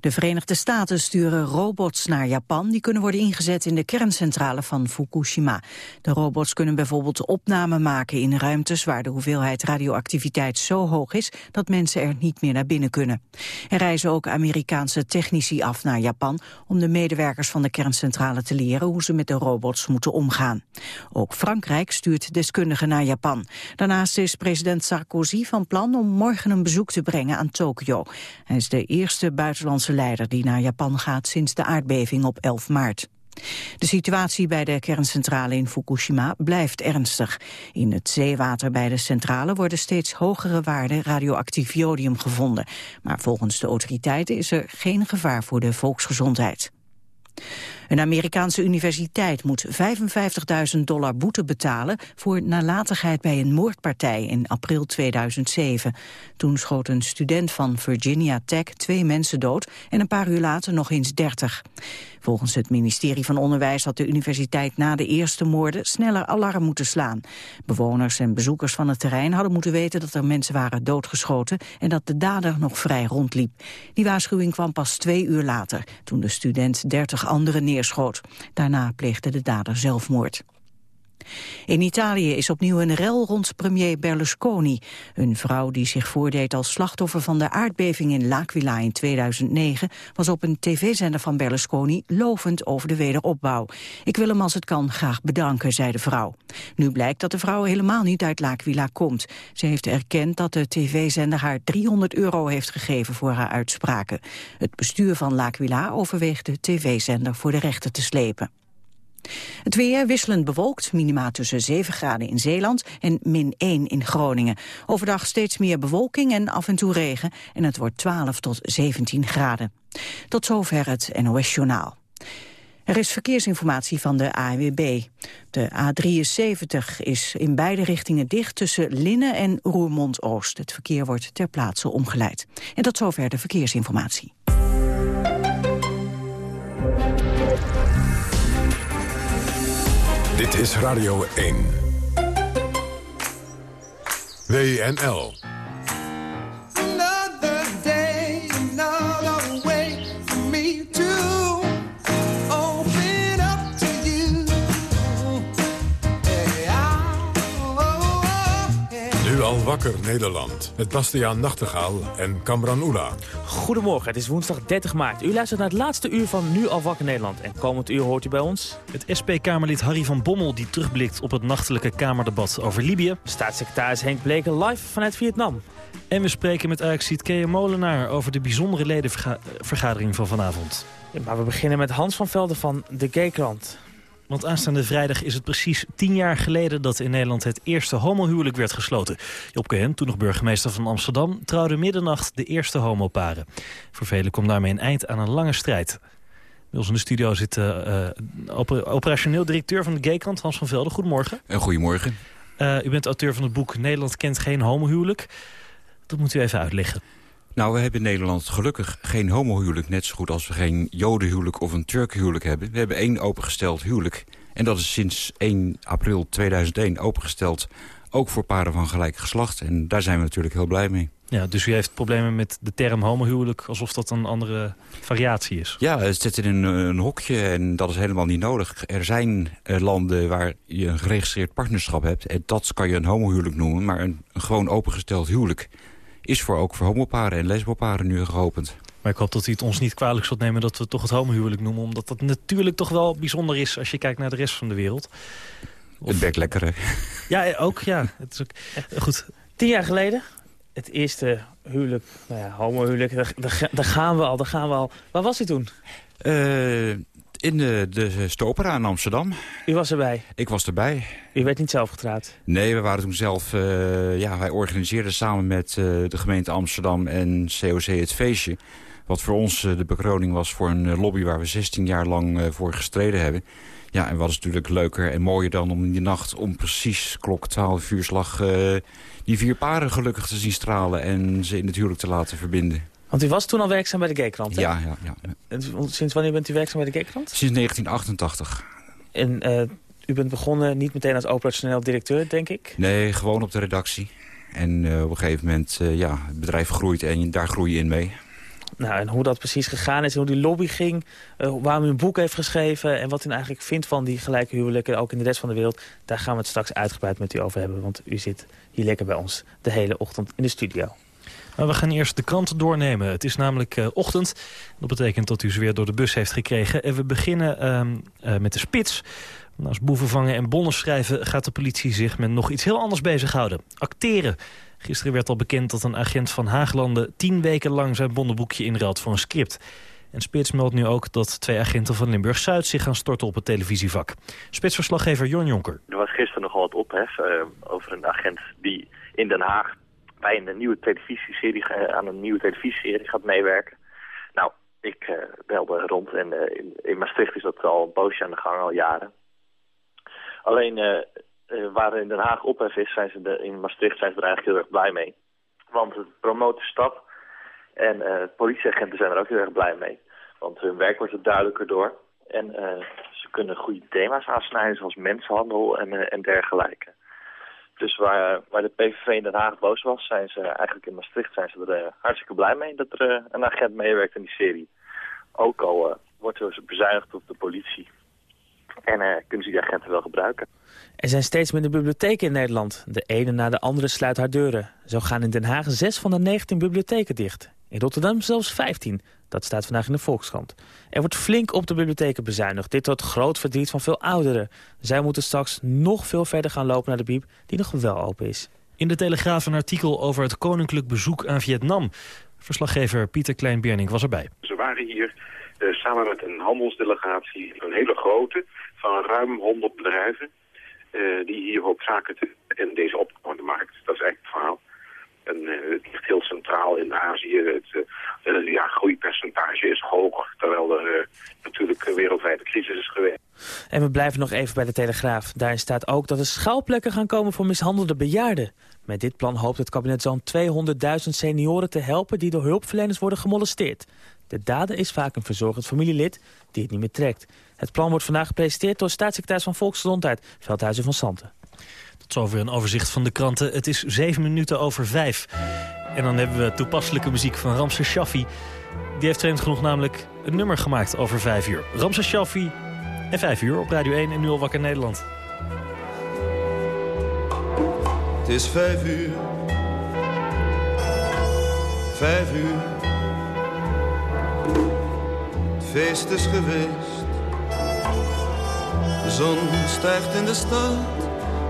De Verenigde Staten sturen robots naar Japan... die kunnen worden ingezet in de kerncentrale van Fukushima. De robots kunnen bijvoorbeeld opname maken in ruimtes... waar de hoeveelheid radioactiviteit zo hoog is... dat mensen er niet meer naar binnen kunnen. Er reizen ook Amerikaanse technici af naar Japan... om de medewerkers van de kerncentrale te leren... hoe ze met de robots moeten omgaan. Ook Frankrijk stuurt deskundigen naar Japan. Daarnaast is president Sarkozy van plan om morgen een bezoek te brengen aan Tokio. Hij is de eerste buitenlandse buitenlandse leider die naar Japan gaat sinds de aardbeving op 11 maart. De situatie bij de kerncentrale in Fukushima blijft ernstig. In het zeewater bij de centrale worden steeds hogere waarden radioactief jodium gevonden. Maar volgens de autoriteiten is er geen gevaar voor de volksgezondheid. Een Amerikaanse universiteit moet 55.000 dollar boete betalen voor nalatigheid bij een moordpartij in april 2007. Toen schoot een student van Virginia Tech twee mensen dood en een paar uur later nog eens 30. Volgens het ministerie van Onderwijs had de universiteit na de eerste moorden sneller alarm moeten slaan. Bewoners en bezoekers van het terrein hadden moeten weten dat er mensen waren doodgeschoten en dat de dader nog vrij rondliep. Die waarschuwing kwam pas twee uur later, toen de student 30 anderen Daarna pleegde de dader zelfmoord. In Italië is opnieuw een rel rond premier Berlusconi. Een vrouw die zich voordeed als slachtoffer van de aardbeving in L'Aquila in 2009... was op een tv-zender van Berlusconi lovend over de wederopbouw. Ik wil hem als het kan graag bedanken, zei de vrouw. Nu blijkt dat de vrouw helemaal niet uit L'Aquila komt. Ze heeft erkend dat de tv-zender haar 300 euro heeft gegeven voor haar uitspraken. Het bestuur van L'Aquila overweegt de tv-zender voor de rechter te slepen. Het weer wisselend bewolkt, minima tussen 7 graden in Zeeland en min 1 in Groningen. Overdag steeds meer bewolking en af en toe regen en het wordt 12 tot 17 graden. Tot zover het NOS Journaal. Er is verkeersinformatie van de ANWB. De A73 is in beide richtingen dicht tussen Linnen en Roermond-Oost. Het verkeer wordt ter plaatse omgeleid. En tot zover de verkeersinformatie. Dit is Radio 1. WNL. Wakker Nederland. Met Bastiaan Nachtegaal en Kamran Oela. Goedemorgen, het is woensdag 30 maart. U luistert naar het laatste uur van Nu al Wakker Nederland. En komend uur hoort u bij ons... Het SP-Kamerlid Harry van Bommel die terugblikt op het nachtelijke Kamerdebat over Libië. Staatssecretaris Henk Bleker live vanuit Vietnam. En we spreken met Ajaxiet Kea Molenaar over de bijzondere ledenvergadering van vanavond. Ja, maar we beginnen met Hans van Velden van de Gaykrant. Want aanstaande vrijdag is het precies tien jaar geleden... dat in Nederland het eerste homohuwelijk werd gesloten. Job Cohen, toen nog burgemeester van Amsterdam... trouwde middernacht de eerste homoparen. Voor velen komt daarmee een eind aan een lange strijd. Bij ons in de studio zit uh, operationeel directeur van de Gaykrant, Hans van Velden. Goedemorgen. En goedemorgen. Uh, u bent auteur van het boek Nederland kent geen homohuwelijk. Dat moet u even uitleggen. Nou, we hebben in Nederland gelukkig geen homohuwelijk... net zo goed als we geen jodenhuwelijk of een turkhuwelijk hebben. We hebben één opengesteld huwelijk. En dat is sinds 1 april 2001 opengesteld... ook voor paren van gelijk geslacht. En daar zijn we natuurlijk heel blij mee. Ja, dus u heeft problemen met de term homohuwelijk... alsof dat een andere variatie is? Ja, het zit in een, een hokje en dat is helemaal niet nodig. Er zijn uh, landen waar je een geregistreerd partnerschap hebt... en dat kan je een homohuwelijk noemen, maar een, een gewoon opengesteld huwelijk is voor ook voor homoparen en lesboparen nu geopend. Maar ik hoop dat u het ons niet kwalijk zult nemen dat we het toch het homohuwelijk noemen. Omdat dat natuurlijk toch wel bijzonder is als je kijkt naar de rest van de wereld. Of... Het werkt lekker, hè? Ja, ook, ja. Het is ook... Goed. Tien jaar geleden, het eerste huwelijk, nou ja, homohuwelijk, daar, daar, gaan we al, daar gaan we al. Waar was u toen? Uh, in de, de Stopera in Amsterdam. U was erbij? Ik was erbij. U werd niet zelf getrouwd? Nee, we waren toen zelf... Uh, ja, wij organiseerden samen met uh, de gemeente Amsterdam en COC het feestje. Wat voor ons uh, de bekroning was voor een lobby waar we 16 jaar lang voor gestreden hebben. Ja, en wat is natuurlijk leuker en mooier dan om in die nacht om precies klok 12 uur slag... die vier paren gelukkig te zien stralen en ze in het huwelijk te laten verbinden. Want u was toen al werkzaam bij de Gaykrant, hè? Ja, ja, ja. En sinds wanneer bent u werkzaam bij de Gaykrant? Sinds 1988. En uh, u bent begonnen niet meteen als operationeel directeur, denk ik? Nee, gewoon op de redactie. En op een gegeven moment, ja, het bedrijf groeit en daar groei je in mee. Nou, en hoe dat precies gegaan is en hoe die lobby ging... waarom u een boek heeft geschreven... en wat u eigenlijk vindt van die gelijke huwelijken... ook in de rest van de wereld, daar gaan we het straks uitgebreid met u over hebben. Want u zit hier lekker bij ons de hele ochtend in de studio. Maar we gaan eerst de kranten doornemen. Het is namelijk uh, ochtend. Dat betekent dat u ze weer door de bus heeft gekregen. En we beginnen uh, met de spits. Naast boeven vangen en bonnen schrijven gaat de politie zich met nog iets heel anders bezighouden. Acteren. Gisteren werd al bekend dat een agent van Haaglanden tien weken lang zijn bonnenboekje inruilt voor een script. En Spits meldt nu ook dat twee agenten van Limburg-Zuid zich gaan storten op het televisievak. Spitsverslaggever Jon Jonker. Er was gisteren nogal wat ophef uh, over een agent die in Den Haag bij een nieuwe televisieserie, aan een nieuwe televisieserie gaat meewerken. Nou, ik uh, belde rond en uh, in, Maastricht is dat al een poosje aan de gang, al jaren. Alleen uh, waar in Den Haag ophef is, zijn ze in Maastricht zijn ze er eigenlijk heel erg blij mee. Want het promoot de stad en politieagenten zijn er ook heel erg blij mee. Want hun werk wordt er duidelijker door. En ze kunnen goede thema's aansnijden, zoals mensenhandel en, en dergelijke. Dus waar, waar de PVV in Den Haag boos was, zijn ze eigenlijk in Maastricht zijn ze er uh, hartstikke blij mee dat er uh, een agent meewerkt in die serie. Ook al uh, wordt er bezuinigd op de politie. En kunnen ze die agenten wel gebruiken. Er zijn steeds minder bibliotheken in Nederland. De ene na de andere sluit haar deuren. Zo gaan in Den Haag zes van de 19 bibliotheken dicht. In Rotterdam zelfs 15. Dat staat vandaag in de Volkskrant. Er wordt flink op de bibliotheken bezuinigd. Dit tot groot verdriet van veel ouderen. Zij moeten straks nog veel verder gaan lopen naar de bieb die nog wel open is. In de Telegraaf een artikel over het koninklijk bezoek aan Vietnam. Verslaggever Pieter Klein-Bernink was erbij. Ze waren hier uh, samen met een handelsdelegatie, een hele grote, van ruim 100 bedrijven. Uh, die hier ook zaken te, in deze opkomende markt. Dat is eigenlijk het verhaal. En uh, het ligt heel centraal in Azië. Het uh, ja, groeipercentage is hoog, terwijl er natuurlijk een wereldwijde crisis is geweest. En we blijven nog even bij de Telegraaf. Daarin staat ook dat er schouwplekken gaan komen voor mishandelde bejaarden. Met dit plan hoopt het kabinet zo'n 200.000 senioren te helpen die door hulpverleners worden gemolesteerd. De dader is vaak een verzorgend familielid die het niet meer trekt. Het plan wordt vandaag gepresenteerd door staatssecretaris van Volksgezondheid, Veldhuizen van Santen. Tot zover een overzicht van de kranten. Het is zeven minuten over vijf. En dan hebben we toepasselijke muziek van Ramses Shaffi. Die heeft vreemd genoeg namelijk een nummer gemaakt over vijf uur. Ramses Shaffi en vijf uur op Radio 1 en nu al wakker Nederland. Het is vijf uur. Vijf uur. Het feest is geweest. De zon stijgt in de stad.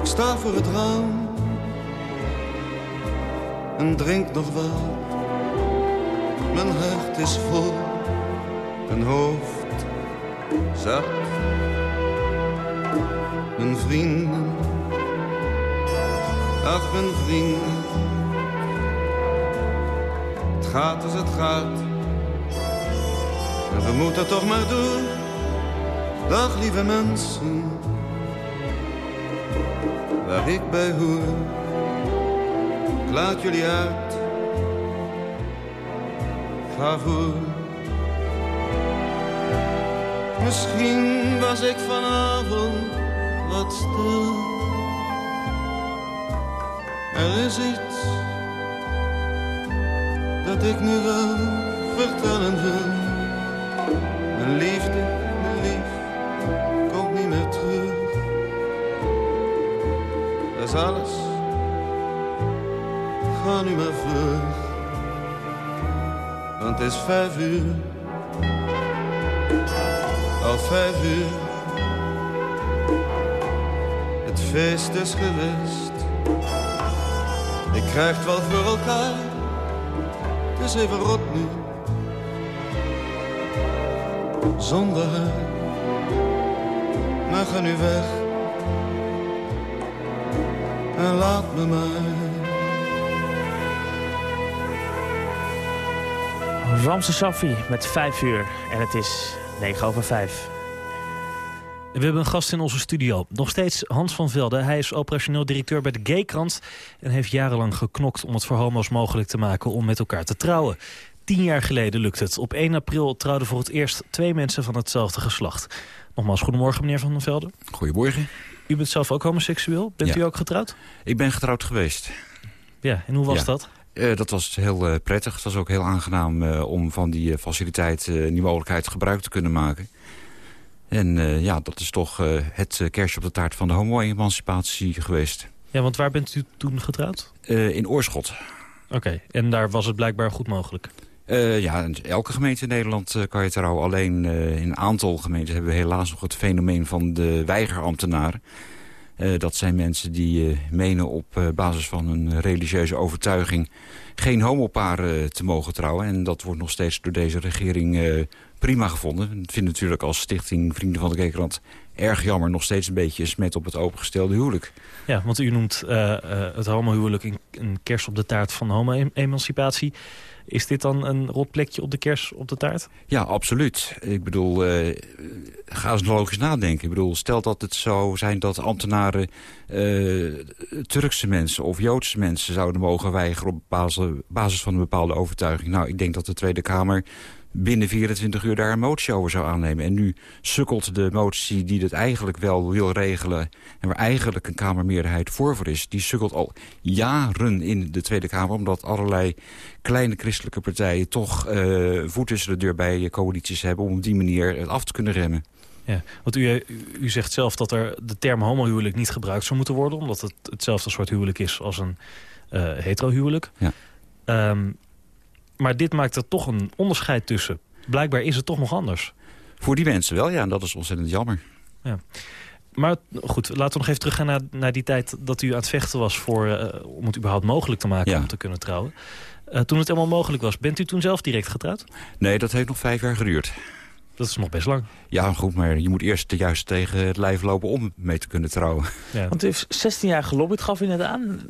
Ik sta voor het raam en drink nog wat. Mijn hart is vol, mijn hoofd zat. Mijn vrienden, ach mijn vrienden. Het gaat als het gaat, en we moeten toch maar door. Dag lieve mensen waar ik bij hoor. Ik laat jullie uit, ga voor. Misschien was ik vanavond wat stil. Er is iets dat ik nu wel vertellen wil. Alles. Ga nu maar vlug, want het is vijf uur. Al vijf uur. Het feest is geweest. Ik krijg het wel voor elkaar. Het is even rot nu. Zonder haar. Maar ga nu weg en laat me maar. Ramse Safi met 5 uur en het is 9 over 5. We hebben een gast in onze studio. Nog steeds Hans van Velde. Hij is operationeel directeur bij de Gaykrant... en heeft jarenlang geknokt om het voor homo's mogelijk te maken om met elkaar te trouwen. Tien jaar geleden lukt het. Op 1 april trouwden voor het eerst twee mensen van hetzelfde geslacht. Nogmaals, goedemorgen meneer Van den Velde. Goedemorgen. U bent zelf ook homoseksueel. Bent u ook getrouwd? Ik ben getrouwd geweest. Ja, en hoe was Ja. dat? Eh, dat was heel eh, prettig. Het was ook heel aangenaam eh, om van die faciliteit die mogelijkheid gebruik te kunnen maken. En ja, dat is toch het kerstje op de taart van de homo-emancipatie geweest. Ja, want waar bent u toen getrouwd? In Oorschot. Oké, en daar was het blijkbaar goed mogelijk. Eh, ja, elke gemeente in Nederland eh, kan je trouwen. Alleen eh, in een aantal gemeenten hebben we helaas nog het fenomeen van de weigerambtenaren. Dat zijn mensen die menen op basis van een religieuze overtuiging... geen homoparen te mogen trouwen. En dat wordt nog steeds door deze regering prima gevonden. Ik vind natuurlijk als stichting Vrienden van de Kekerland erg jammer... nog steeds een beetje smet op het opengestelde huwelijk. Ja, want u noemt het homohuwelijk een, een kers op de taart van homo-emancipatie. Is dit dan een rot plekje op de kers op de taart? Ja, absoluut. Ik bedoel, eh, ga eens logisch nadenken. Ik bedoel, stel dat het zou zijn dat ambtenaren eh, Turkse mensen of Joodse mensen zouden mogen weigeren op basis van een bepaalde overtuiging. Nou, ik denk dat de Tweede Kamer binnen 24 uur daar een motie over zou aannemen. En nu sukkelt de motie die het eigenlijk wel wil regelen... en waar eigenlijk een Kamermeerderheid voor voor is... die sukkelt al jaren in de Tweede Kamer... omdat allerlei kleine christelijke partijen toch eh, voet tussen de deur bij coalities hebben... om op die manier het af te kunnen remmen. Ja, want u, u, u zegt zelf dat er de term homohuwelijk niet gebruikt zou moeten worden... omdat het hetzelfde soort huwelijk is als een uh, heterohuwelijk. Ja. Um, maar dit maakt er toch een onderscheid tussen. Blijkbaar is het toch nog anders. Voor die mensen wel, ja, en dat is ontzettend jammer. Ja. Maar goed, laten we nog even teruggaan naar, naar die tijd dat u aan het vechten was... Voor, uh, om het überhaupt mogelijk te maken ja. om te kunnen trouwen. Uh, toen het helemaal mogelijk was, bent u toen zelf direct getrouwd? Nee, dat heeft nog vijf jaar geduurd. Dat is nog best lang. Ja, goed, maar je moet eerst juist tegen het lijf lopen om mee te kunnen trouwen. Ja. Want u heeft 16 jaar gelobbyd, gaf u net aan,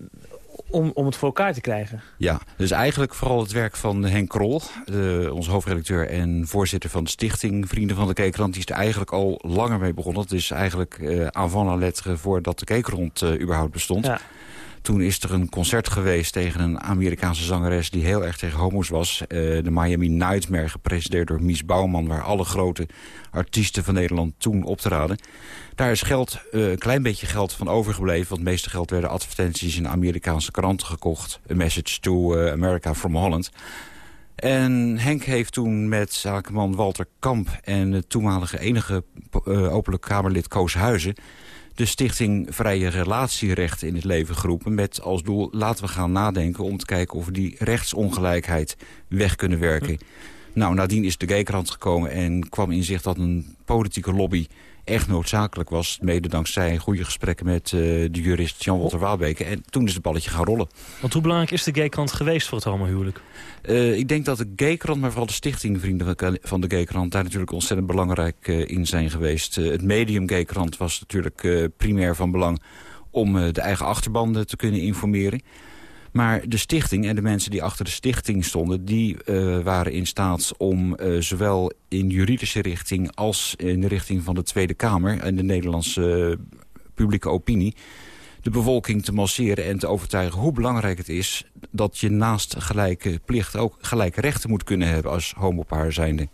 om, om het voor elkaar te krijgen. Ja, dus eigenlijk vooral het werk van Henk Krol, de, onze hoofdredacteur en voorzitter van de stichting Vrienden van de Keekrand. Die is er eigenlijk al langer mee begonnen. Het is eigenlijk uh, avant la lettre voordat de Keekrond uh, überhaupt bestond. Ja. Toen is er een concert geweest tegen een Amerikaanse zangeres... die heel erg tegen homo's was. Uh, de Miami Nightmare, gepresenteerd door Mies Bouwman... waar alle grote artiesten van Nederland toen optraden. Daar is geld, uh, een klein beetje geld van overgebleven. Want het meeste geld werden advertenties in Amerikaanse kranten gekocht. A message to uh, America from Holland. En Henk heeft toen met zakenman Walter Kamp... en het toenmalige enige openlijk Kamerlid Koos Huizen de stichting Vrije Relatierecht in het leven geroepen... met als doel laten we gaan nadenken om te kijken of we die rechtsongelijkheid weg kunnen werken. Hm. Nou, nadien is de gaykrant gekomen en kwam in zicht dat een politieke lobby echt noodzakelijk was. Mede dankzij goede gesprekken met uh, de jurist Jan Walter Waalbeke. En toen is het balletje gaan rollen. Want hoe belangrijk is de gaykrant geweest voor het homohuwelijk? Uh, ik denk dat de gaykrant, maar vooral de stichting Vrienden van de Gaykrant... daar natuurlijk ontzettend belangrijk uh, in zijn geweest. het medium gaykrant was natuurlijk primair van belang... om de eigen achterban te kunnen informeren. Maar de stichting en de mensen die achter de stichting stonden... die uh, waren in staat om uh, zowel in juridische richting... als in de richting van de Tweede Kamer en de Nederlandse uh, publieke opinie... de bevolking te masseren en te overtuigen hoe belangrijk het is... dat je naast gelijke plichten ook gelijke rechten moet kunnen hebben als homopaar zijnde.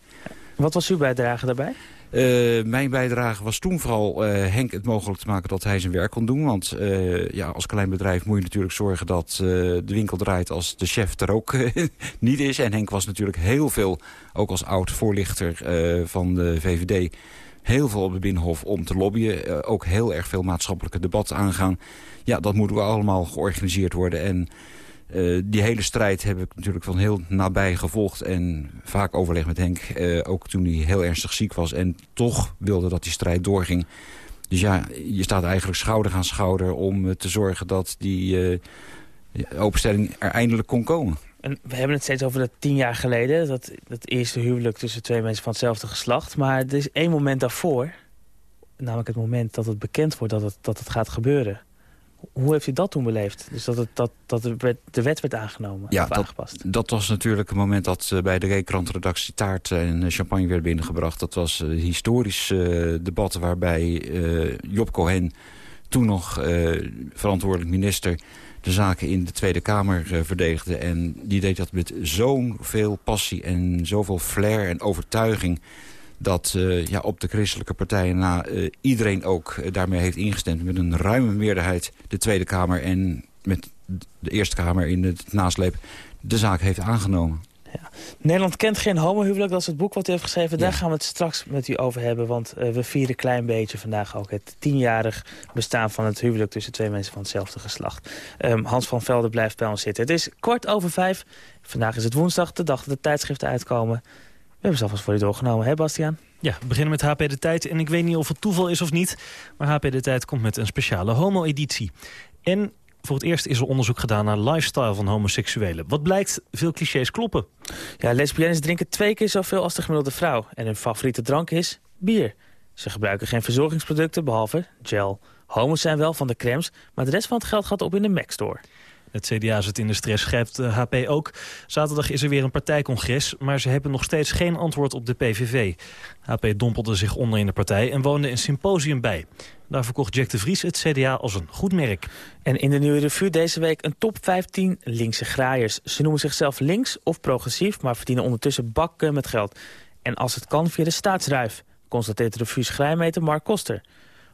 Wat was uw bijdrage daarbij? Uh, mijn bijdrage was toen vooral uh, Henk het mogelijk te maken dat hij zijn werk kon doen. Want uh, ja, als klein bedrijf moet je natuurlijk zorgen dat de winkel draait als de chef er ook niet is. En Henk was natuurlijk heel veel, ook als oud voorlichter van de VVD... heel veel op de Binnenhof om te lobbyen. ook heel erg veel maatschappelijke debatten aangaan. Ja, dat moet allemaal georganiseerd worden en... Uh, die hele strijd heb ik natuurlijk van heel nabij gevolgd. En vaak overleg met Henk, uh, ook toen hij heel ernstig ziek was. En toch wilde dat die strijd doorging. Dus ja, je staat eigenlijk schouder aan schouder om uh, te zorgen dat die openstelling er eindelijk kon komen. En we hebben het steeds over dat tien jaar geleden. Dat, dat eerste huwelijk tussen twee mensen van hetzelfde geslacht. Maar er is één moment daarvoor. Namelijk het moment dat het bekend wordt dat het, dat het gaat gebeuren. Hoe heeft u dat toen beleefd? Dus dat, het, dat, dat de, wet, werd aangenomen ja, of dat, aangepast? Dat was natuurlijk het moment dat uh, bij de Reekrant-redactie taart en champagne werd binnengebracht. Dat was een historisch uh, debat waarbij Job Cohen, toen nog verantwoordelijk minister... de zaken in de Tweede Kamer verdedigde. En die deed dat met zo'n veel passie en zoveel flair en overtuiging dat uh, ja, op de christelijke partijen na uh, iedereen ook uh, daarmee heeft ingestemd. Met een ruime meerderheid de Tweede Kamer en met de Eerste Kamer in het nasleep de zaak heeft aangenomen. Ja. Nederland kent geen homohuwelijk, dat is het boek wat u heeft geschreven. Daar gaan we het straks met u over hebben, want we vieren een klein beetje vandaag ook het tienjarig bestaan van het huwelijk tussen twee mensen van hetzelfde geslacht. Um, Hans van Velde blijft bij ons zitten. Het is kwart over vijf. Vandaag is het woensdag, de dag dat de tijdschriften uitkomen. We hebben ze alvast voor u doorgenomen, hè Bastiaan? Ja, we beginnen met HP De Tijd. En ik weet niet of het toeval is of niet... maar HP De Tijd komt met een speciale homo-editie. En voor het eerst is er onderzoek gedaan naar lifestyle van homoseksuelen. Wat blijkt, veel clichés kloppen. Ja, lesbiennes drinken twee keer zoveel als de gemiddelde vrouw. En hun favoriete drank is bier. Ze gebruiken geen verzorgingsproducten, behalve gel. Homo's zijn wel van de crèmes, maar de rest van het geld gaat op in de Mac-store. Het CDA zit in de stress, schrijft HP ook. Zaterdag is er weer een partijcongres, maar ze hebben nog steeds geen antwoord op de PVV. HP dompelde zich onder in de partij en woonde een symposium bij. Daar verkocht Jack de Vries het CDA als een goed merk. En in de nieuwe revue deze week een top 15 linkse graaiers. Ze noemen zichzelf links of progressief, maar verdienen ondertussen bakken met geld. En als het kan via de staatsruif, constateert de revue's graaimeter Mark Koster.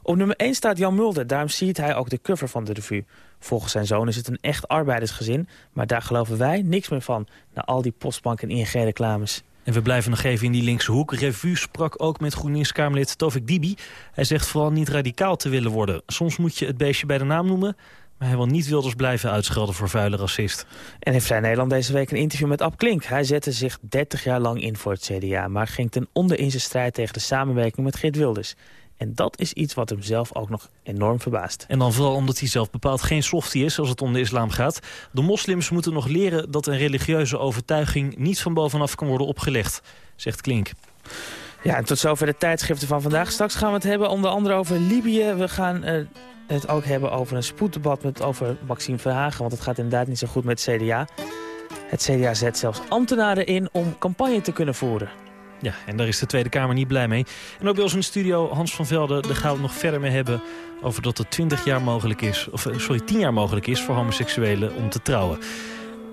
Op nummer 1 staat Jan Mulder, daarom ziet hij ook de cover van de revue. Volgens zijn zoon is het een echt arbeidersgezin, maar daar geloven wij niks meer van... na al die postbank- en ING-reclames. En we blijven nog even in die linkse hoek. Revue sprak ook met GroenLinks-Kamerlid Tovik Dibi. Hij zegt vooral niet radicaal te willen worden. Soms moet je het beestje bij de naam noemen... maar hij wil niet Wilders blijven uitschelden voor vuile racist. En in Vrij Nederland deze week een interview met Ab Klink. Hij zette zich 30 jaar lang in voor het CDA... maar ging ten onder in zijn strijd tegen de samenwerking met Geert Wilders. En dat is iets wat hem zelf ook nog enorm verbaast. En dan vooral omdat hij zelf bepaald geen softie is als het om de islam gaat. De moslims moeten nog leren dat een religieuze overtuiging niet van bovenaf kan worden opgelegd, zegt Klink. Ja, en tot zover de tijdschriften van vandaag. Straks gaan we het hebben onder andere over Libië. We gaan uh, het ook hebben over een spoeddebat met, over Maxime Verhagen. Want het gaat inderdaad niet zo goed met het CDA. Het CDA zet zelfs ambtenaren in om campagne te kunnen voeren. Ja, en daar is de Tweede Kamer niet blij mee. En ook bij ons in de studio, Hans van Velde, daar gaan we het nog verder mee hebben... over dat het 20 jaar mogelijk is, of eh, sorry, 10 jaar mogelijk is voor homoseksuelen om te trouwen.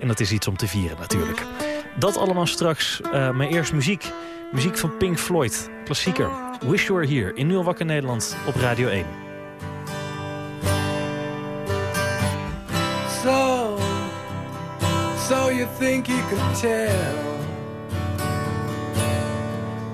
En dat is iets om te vieren natuurlijk. Dat allemaal straks, uh, maar eerst muziek. Muziek van Pink Floyd, klassieker. Wish You Were Here in Nu Wakker Nederland op Radio 1. So, so you think you can tell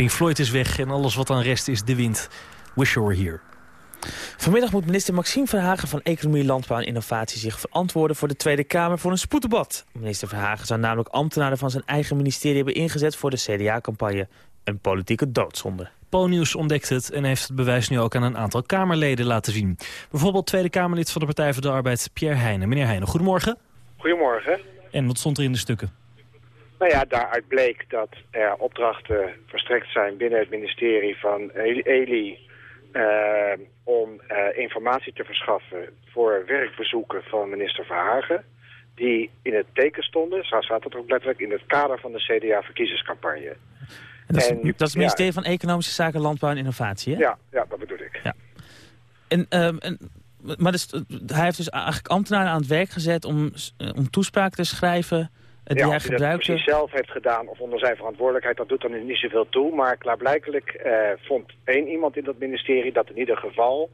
Pink Floyd is weg en alles wat aan rest is de wind. Wish you were here. Vanmiddag moet minister Maxime Verhagen van Economie, Landbouw en Innovatie zich verantwoorden voor de Tweede Kamer voor een spoeddebat. Minister Verhagen zou namelijk ambtenaren van zijn eigen ministerie hebben ingezet voor de CDA-campagne. Een politieke doodzonde. Po-nieuws ontdekt het en heeft het bewijs nu ook aan een aantal Kamerleden laten zien. Bijvoorbeeld Tweede Kamerlid van de Partij voor de Arbeid, Pierre Heijnen. Meneer Heijnen, goedemorgen. Goedemorgen. En wat stond er in de stukken? Nou ja, daaruit bleek dat er opdrachten verstrekt zijn binnen het ministerie van Eli... Uh, om uh, informatie te verschaffen voor werkbezoeken van minister Verhagen... die in het teken stonden, zo staat het ook letterlijk... in het kader van de CDA-verkiezingscampagne. Dat is, en, dat is het ministerie ja, van Economische Zaken, Landbouw en Innovatie, hè? Ja, ja dat bedoel ik. Ja. En, um, en, maar dus, hij heeft dus eigenlijk ambtenaren aan het werk gezet om, om toespraak te schrijven die ja, hij gebruikte. precies zelf heeft gedaan of onder zijn verantwoordelijkheid, dat doet dan niet zoveel toe. Maar klaarblijkelijk eh, vond één iemand in dat ministerie dat in ieder geval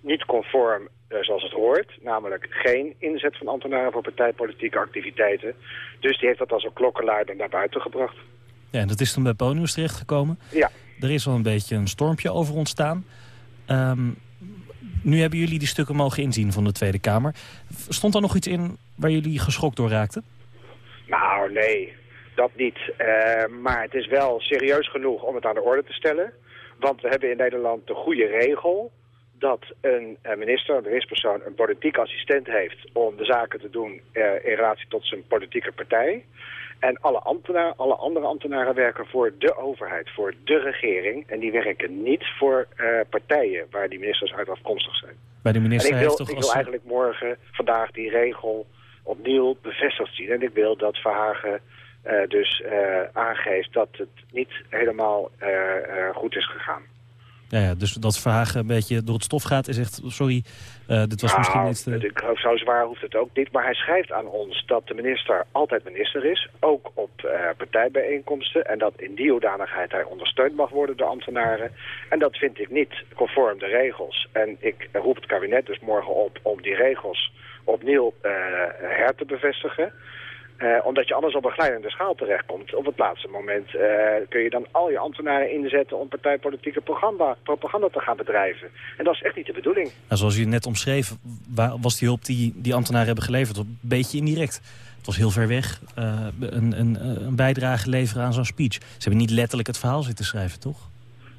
niet conform uh, zoals het hoort. Namelijk geen inzet van ambtenaren voor partijpolitieke activiteiten. Dus die heeft dat als een klokkenluider naar buiten gebracht. Ja, en dat is toen bij Ponius terechtgekomen. Ja. Er is wel een beetje een stormpje over ontstaan. Um, nu hebben jullie die stukken mogen inzien van de Tweede Kamer. Stond er nog iets in waar jullie geschokt door raakten? Nou, nee, dat niet. Uh, maar het is wel serieus genoeg om het aan de orde te stellen. Want we hebben in Nederland de goede regel dat een minister, een ministerspersoon, een politiek assistent heeft om de zaken te doen uh, in relatie tot zijn politieke partij. En alle, ambtenaren, alle andere ambtenaren werken voor de overheid, voor de regering. En die werken niet voor uh, partijen waar die ministers uit afkomstig zijn. Bij de minister en ik wil, heeft toch ik wil eigenlijk morgen, vandaag, die regel opnieuw bevestigd zien. En ik wil dat Verhagen uh, dus uh, aangeeft dat het niet helemaal uh, goed is gegaan. Ja, ja, dus dat Verhagen een beetje door het stof gaat en zegt... sorry, dit was nou, misschien niet... De... Zo zwaar hoeft het ook niet. Maar hij schrijft aan ons dat de minister altijd minister is. Ook op partijbijeenkomsten. En dat in die hoedanigheid hij ondersteund mag worden door ambtenaren. En dat vind ik niet conform de regels. En ik roep het kabinet dus morgen op om die regels opnieuw uh, her te bevestigen. Uh, omdat je anders op een glijdende schaal terechtkomt. Op het laatste moment uh, kun je dan al je ambtenaren inzetten om partijpolitieke propaganda, propaganda te gaan bedrijven. En dat is echt niet de bedoeling. Nou, zoals u net omschreef, was die hulp die die ambtenaren hebben geleverd een beetje indirect. Het was heel ver weg, uh, een, een, een bijdrage leveren aan zo'n speech. Ze hebben niet letterlijk het verhaal zitten schrijven, toch?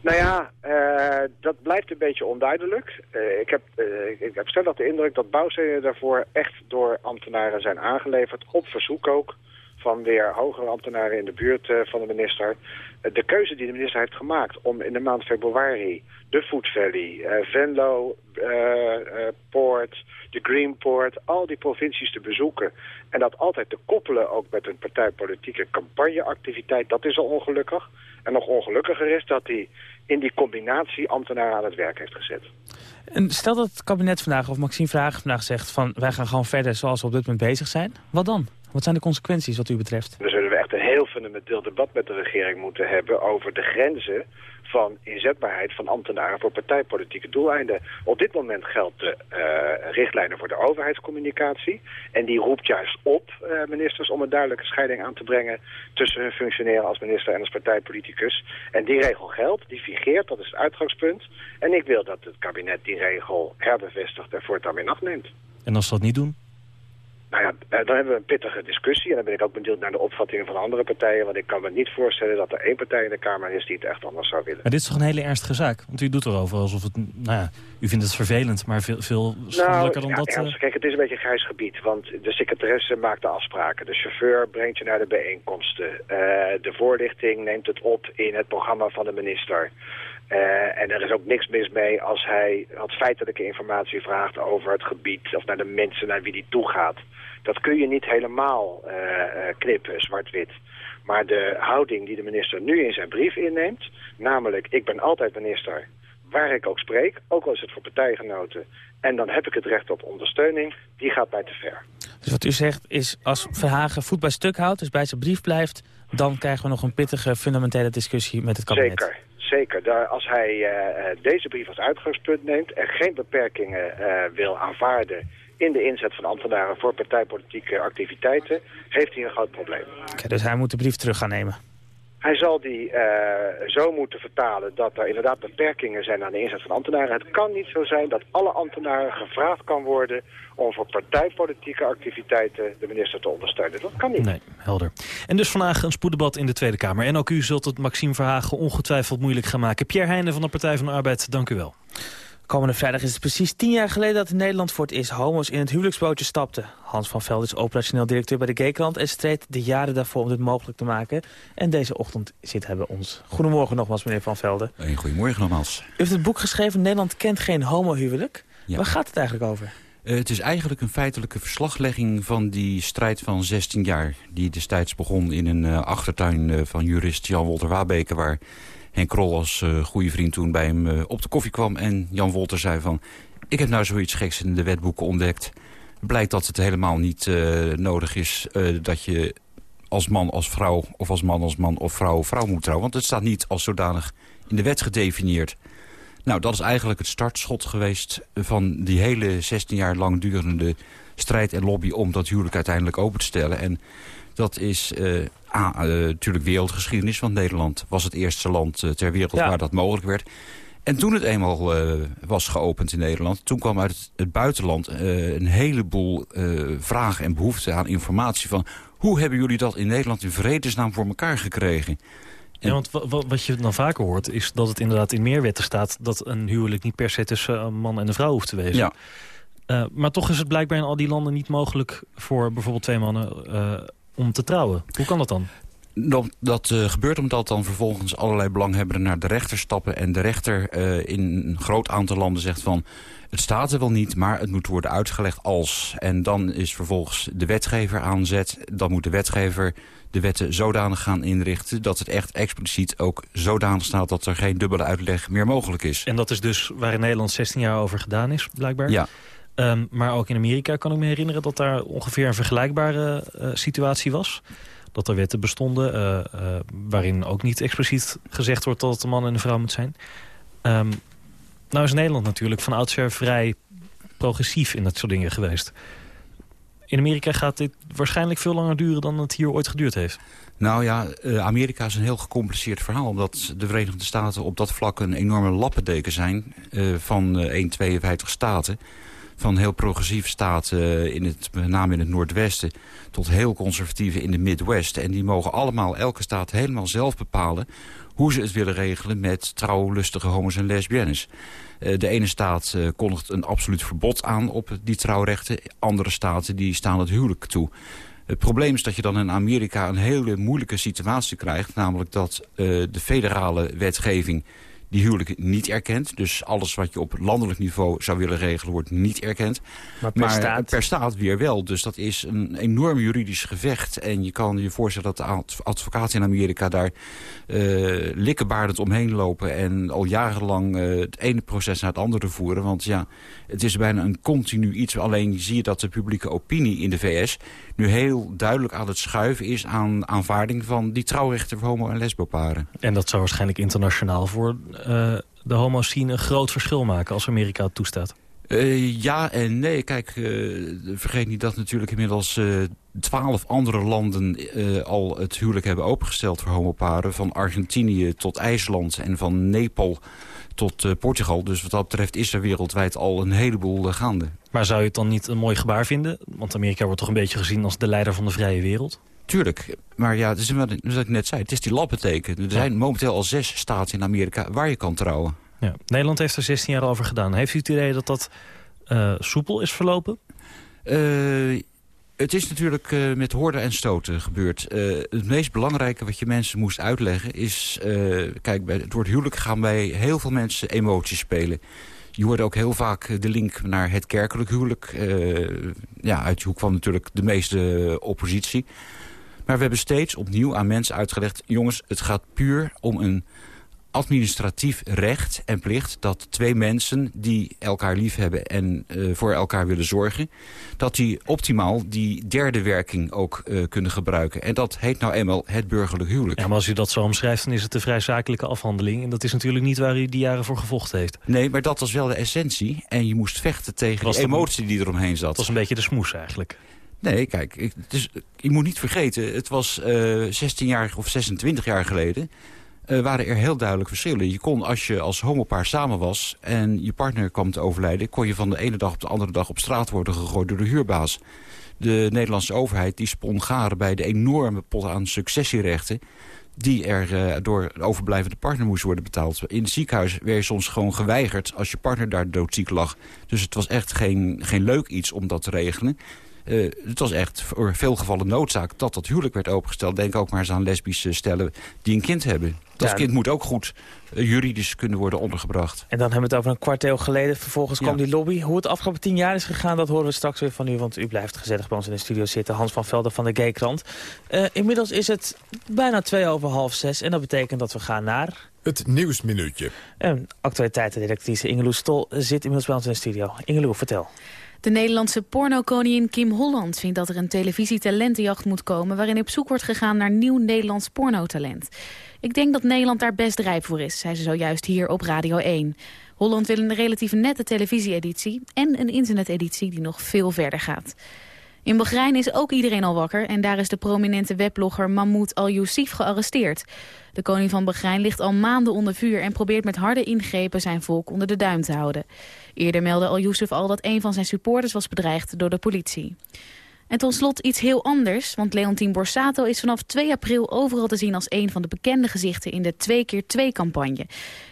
Nou ja, uh, dat blijft een beetje onduidelijk. Uh, ik, heb, uh, ik heb stellig de indruk dat bouwstenen daarvoor echt door ambtenaren zijn aangeleverd. Op verzoek ook van weer hogere ambtenaren in de buurt van de minister. de keuze die de minister heeft gemaakt om in de maand februari de Food Valley, Venlo, Poort, de Greenport, al die provincies te bezoeken. En dat altijd te koppelen ook met een partijpolitieke campagneactiviteit, dat is al ongelukkig. En nog ongelukkiger is dat hij in die combinatie ambtenaren aan het werk heeft gezet. En stel dat het kabinet vandaag, of Maxime Vragen vandaag zegt... van wij gaan gewoon verder zoals we op dit moment bezig zijn. Wat dan? Wat zijn de consequenties wat u betreft? Zullen echt een heel fundamenteel debat met de regering moeten hebben... over de grenzen van inzetbaarheid van ambtenaren voor partijpolitieke doeleinden. Op dit moment geldt de uh, richtlijnen voor de overheidscommunicatie. En die roept juist op uh, ministers om een duidelijke scheiding aan te brengen... tussen hun functioneren als minister en als partijpoliticus. En die regel geldt, die figeert, dat is het uitgangspunt. En ik wil dat het kabinet die regel herbevestigt en voortaan in acht neemt. En als ze dat niet doen? Nou ja, dan hebben we een pittige discussie. En dan ben ik ook benieuwd naar de opvattingen van andere partijen. Want ik kan me niet voorstellen dat er één partij in de Kamer is die het echt anders zou willen. Maar dit is toch een hele ernstige zaak? Want u doet erover alsof het... Nou ja, u vindt het vervelend, maar veel, veel schadelijker nou, dan ja, dat... Kijk, het is een beetje een grijs gebied. Want de secretaresse maakt de afspraken. De chauffeur brengt je naar de bijeenkomsten. Uh, de voorlichting neemt het op in het programma van de minister. Uh, en er is ook niks mis mee als hij wat feitelijke informatie vraagt over het gebied... of naar de mensen naar wie die toe gaat. Dat kun je niet helemaal uh, knippen, zwart-wit. Maar de houding die de minister nu in zijn brief inneemt... namelijk, ik ben altijd minister waar ik ook spreek... ook al is het voor partijgenoten... en dan heb ik het recht op ondersteuning... die gaat mij te ver. Dus wat u zegt is, als Verhagen voet bij stuk houdt... dus bij zijn brief blijft... dan krijgen we nog een pittige fundamentele discussie met het kabinet. Zeker. Zeker. Als hij uh, deze brief als uitgangspunt neemt... en geen beperkingen uh, wil aanvaarden in de inzet van ambtenaren voor partijpolitieke activiteiten... heeft hij een groot probleem. Okay, dus hij moet de brief terug gaan nemen? Hij zal die uh, zo moeten vertalen dat er inderdaad beperkingen zijn aan de inzet van ambtenaren. Het kan niet zo zijn dat alle ambtenaren gevraagd kan worden om voor partijpolitieke activiteiten de minister te ondersteunen. Dat kan niet. Nee, helder. En dus vandaag een spoeddebat in de Tweede Kamer. En ook u zult het Maxime Verhagen ongetwijfeld moeilijk gaan maken. Pierre Heijnen van de Partij van de Arbeid, dank u wel. Komende vrijdag is het precies tien jaar geleden dat in Nederland voor het eerst homo's in het huwelijksbootje stapten. Hans van Veld is operationeel directeur bij de Gaykrant en streed de jaren daarvoor om dit mogelijk te maken. En deze ochtend zit hij bij ons. Goedemorgen nogmaals, meneer Van Velde. Hey, goedemorgen nogmaals. U heeft het boek geschreven Nederland kent geen homohuwelijk. Ja. Waar gaat het eigenlijk over? Uh, het is eigenlijk een feitelijke verslaglegging van die strijd van 16 jaar... die destijds begon in een uh, achtertuin uh, van jurist Jan Wolter Wabeke... waar Henk Krol als uh, goede vriend toen bij hem uh, op de koffie kwam. En Jan Wolter zei van, ik heb nou zoiets geks in de wetboeken ontdekt. Blijkt dat het helemaal niet uh, nodig is dat je als man als vrouw... of als man als man of vrouw vrouw moet trouwen. Want het staat niet als zodanig in de wet gedefinieerd. Nou, dat is eigenlijk het startschot geweest van die hele 16 jaar lang durende strijd en lobby... om dat huwelijk uiteindelijk open te stellen. En dat is uh, natuurlijk wereldgeschiedenis, want Nederland was het eerste land uh, ter wereld ja. waar dat mogelijk werd. En toen het eenmaal was geopend in Nederland, toen kwam uit het, buitenland een heleboel vragen en behoeften aan informatie van hoe hebben jullie dat in Nederland in vredesnaam voor elkaar gekregen? Ja, want wat je dan vaker hoort is dat het inderdaad in meer wetten staat... dat een huwelijk niet per se tussen een man en een vrouw hoeft te wezen. Ja. Uh, maar toch is het blijkbaar in al die landen niet mogelijk... voor bijvoorbeeld twee mannen uh, om te trouwen. Hoe kan dat dan? Dat, dat uh, gebeurt omdat dan vervolgens allerlei belanghebbenden naar de rechter stappen... en de rechter in een groot aantal landen zegt van... het staat er wel niet, maar het moet worden uitgelegd als. En dan is vervolgens de wetgever aan zet. Dan moet de wetgever de wetten zodanig gaan inrichten... dat het echt expliciet ook zodanig staat dat er geen dubbele uitleg meer mogelijk is. En dat is dus waar in Nederland 16 jaar over gedaan is, blijkbaar? Ja. Um, maar ook in Amerika kan ik me herinneren dat daar ongeveer een vergelijkbare uh, situatie was. Dat er wetten bestonden uh, uh, waarin ook niet expliciet gezegd wordt dat het een man en een vrouw moet zijn. Um, nou is Nederland natuurlijk van oudsher vrij progressief in dat soort dingen geweest. In Amerika gaat dit waarschijnlijk veel langer duren dan het hier ooit geduurd heeft. Nou ja, Amerika is een heel gecompliceerd verhaal... omdat de Verenigde Staten op dat vlak een enorme lappendeken zijn... Van uh, 1,52 staten. Van heel progressief staten, in het, met name in het Noordwesten... tot heel conservatieve in de Midwest. En die mogen allemaal, elke staat, helemaal zelf bepalen... hoe ze het willen regelen met trouwlustige homo's en lesbiennes. Uh, de ene staat uh, kondigt een absoluut verbod aan op die trouwrechten. Andere staten die staan het huwelijk toe. Het probleem is dat je dan in Amerika een hele moeilijke situatie krijgt. Namelijk dat de federale wetgeving die huwelijken niet erkent. Dus alles wat je op landelijk niveau zou willen regelen wordt niet erkend. Maar per, maar staat? per staat weer wel. Dus dat is een enorm juridisch gevecht. En je kan je voorstellen dat de advocaten in Amerika daar uh, likkenbaardend omheen lopen... en al jarenlang uh, het ene proces naar het andere voeren. Want ja, het is bijna een continu iets. Alleen zie je dat de publieke opinie in de VS nu heel duidelijk aan het schuiven is... aan aanvaarding van die trouwrechten voor homo- en lesboparen. En dat zou waarschijnlijk internationaal voor uh, de homo's zien een groot verschil maken... als Amerika het toestaat. Uh, ja en nee. Kijk, uh, vergeet niet dat natuurlijk inmiddels twaalf uh, andere landen al het huwelijk hebben opengesteld voor homoparen. Van Argentinië tot IJsland en van Nepal tot Portugal. Dus wat dat betreft is er wereldwijd al een heleboel gaande. Maar zou je het dan niet een mooi gebaar vinden? Want Amerika wordt toch een beetje gezien als de leider van de vrije wereld? Tuurlijk, maar ja, het is wat ik net zei, het is die lappenteken. Er zijn ja. momenteel al zes staten in Amerika waar je kan trouwen. Ja. Nederland heeft er 16 jaar over gedaan. Heeft u het idee dat dat uh, soepel is verlopen? Uh, het is natuurlijk uh, met hoorden en stoten gebeurd. het meest belangrijke wat je mensen moest uitleggen is... kijk, bij het woord huwelijk gaan bij heel veel mensen emoties spelen. Je hoorde ook heel vaak de link naar het kerkelijk huwelijk. ja, uit die hoek kwam natuurlijk de meeste oppositie. Maar we hebben steeds opnieuw aan mensen uitgelegd... jongens, het gaat puur om een administratief recht en plicht... dat twee mensen die elkaar lief hebben en uh, voor elkaar willen zorgen... dat die optimaal die derde werking ook uh, kunnen gebruiken. En dat heet nou eenmaal het burgerlijk huwelijk. Ja, maar als u dat zo omschrijft, dan is het een vrij zakelijke afhandeling. En dat is natuurlijk niet waar u die jaren voor gevochten heeft. Nee, maar dat was wel de essentie. En je moest vechten tegen de emotie die eromheen zat. Dat was een beetje de smoes eigenlijk. Nee, kijk, ik, dus, je moet niet vergeten... het was uh, 16 jaar of 26 jaar geleden... Uh, waren er heel duidelijk verschillen. Je kon, als je als homopaar samen was en je partner kwam te overlijden... kon je van de ene dag op de andere dag op straat worden gegooid door de huurbaas. De Nederlandse overheid die spon garen bij de enorme pot aan successierechten die er uh, door de overblijvende partner moest worden betaald. In het ziekenhuis werd je soms gewoon geweigerd als je partner daar doodziek lag. Dus het was echt geen, geen leuk iets om dat te regelen. Uh, het was echt voor veel gevallen noodzaak dat dat huwelijk werd opengesteld. Denk ook maar eens aan lesbische stellen die een kind hebben. Dat kind moet ook goed uh, juridisch kunnen worden ondergebracht. En dan hebben we het over een kwart eeuw geleden. Vervolgens kwam die lobby. Hoe het afgelopen tien jaar is gegaan, dat horen we straks weer van u. Want u blijft gezellig bij ons in de studio zitten. Hans van Velden van de Gaykrant. Uh, inmiddels is het bijna twee over half zes. En dat betekent dat we gaan naar... Het Nieuwsminuutje. En actualiteitendirectrice Ingeloe Stol zit inmiddels bij ons in de studio. Ingeloe, vertel. De Nederlandse pornokoningin Kim Holland vindt dat er een televisietalentenjacht moet komen... waarin op zoek wordt gegaan naar nieuw Nederlands pornotalent. Ik denk dat Nederland daar best rijp voor is, zei ze zojuist hier op Radio 1. Holland wil een relatief nette televisie-editie en een internet-editie die nog veel verder gaat. In Bahrein is ook iedereen al wakker en daar is de prominente weblogger Mahmoud al-Youssef gearresteerd. De koning van Bahrein ligt al maanden onder vuur en probeert met harde ingrepen zijn volk onder de duim te houden. Eerder meldde al-Youssef al dat een van zijn supporters was bedreigd door de politie. En tot slot iets heel anders, want Leontien Borsato is vanaf 2 april overal te zien als een van de bekende gezichten in de 2x2-campagne.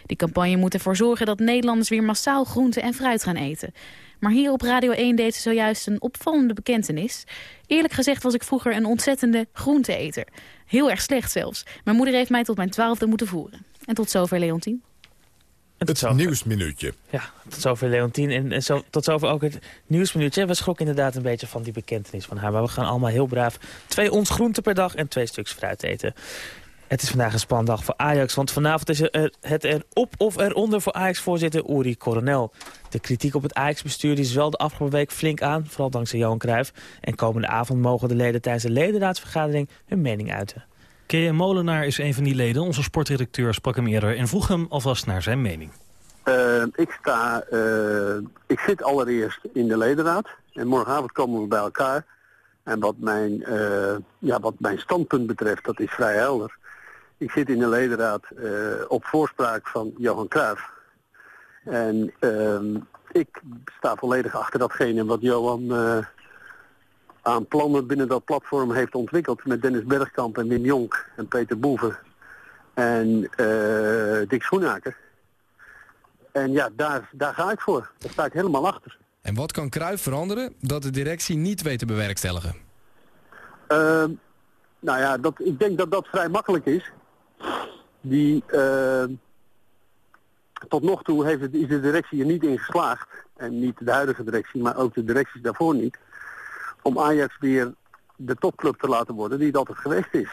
Die campagne moet ervoor zorgen dat Nederlanders weer massaal groente en fruit gaan eten. Maar hier op Radio 1 deed ze zojuist een opvallende bekentenis. Eerlijk gezegd was ik vroeger een ontzettende groenteeter. Heel erg slecht zelfs. Mijn moeder heeft mij tot mijn twaalfde moeten voeren. En tot zover, Leontien. Het nieuwsminuutje. Ja, tot zover Leontien. En, en zo, tot zover ook het nieuwsminuutje. We schrokken inderdaad een beetje van die bekentenis van haar. Maar we gaan allemaal heel braaf twee ons groenten per dag en twee stuks fruit eten. Het is vandaag een spannende dag voor Ajax, want vanavond is het er op of eronder voor Ajax-voorzitter Uri Coronel. De kritiek op het Ajax-bestuur is wel de afgelopen week flink aan, vooral dankzij Johan Cruijff. En komende avond mogen de leden tijdens de ledenraadsvergadering hun mening uiten. K.M. Molenaar is een van die leden. Onze sportredacteur sprak hem eerder en vroeg hem alvast naar zijn mening. Uh, ik, sta, uh, ik zit allereerst in de ledenraad en morgenavond komen we bij elkaar. En wat mijn, uh, ja, wat mijn standpunt betreft, dat is vrij helder. Ik zit in de ledenraad op voorspraak van Johan Cruijff. En ehm, ik sta volledig achter datgene wat Johan aan plannen binnen dat platform heeft ontwikkeld met Dennis Bergkamp en Wim Jonk en Peter Boeven en uh, Dick Schoenaker. En ja, daar, daar ga ik voor. Daar sta ik helemaal achter. En wat kan Kruif veranderen dat de directie niet weet te bewerkstelligen? Uh, nou ja, dat, ik denk dat dat vrij makkelijk is. Die, uh, tot nog toe heeft is de directie er niet in geslaagd. En niet de huidige directie, maar ook de directies daarvoor niet om Ajax weer de topclub te laten worden die het altijd geweest is.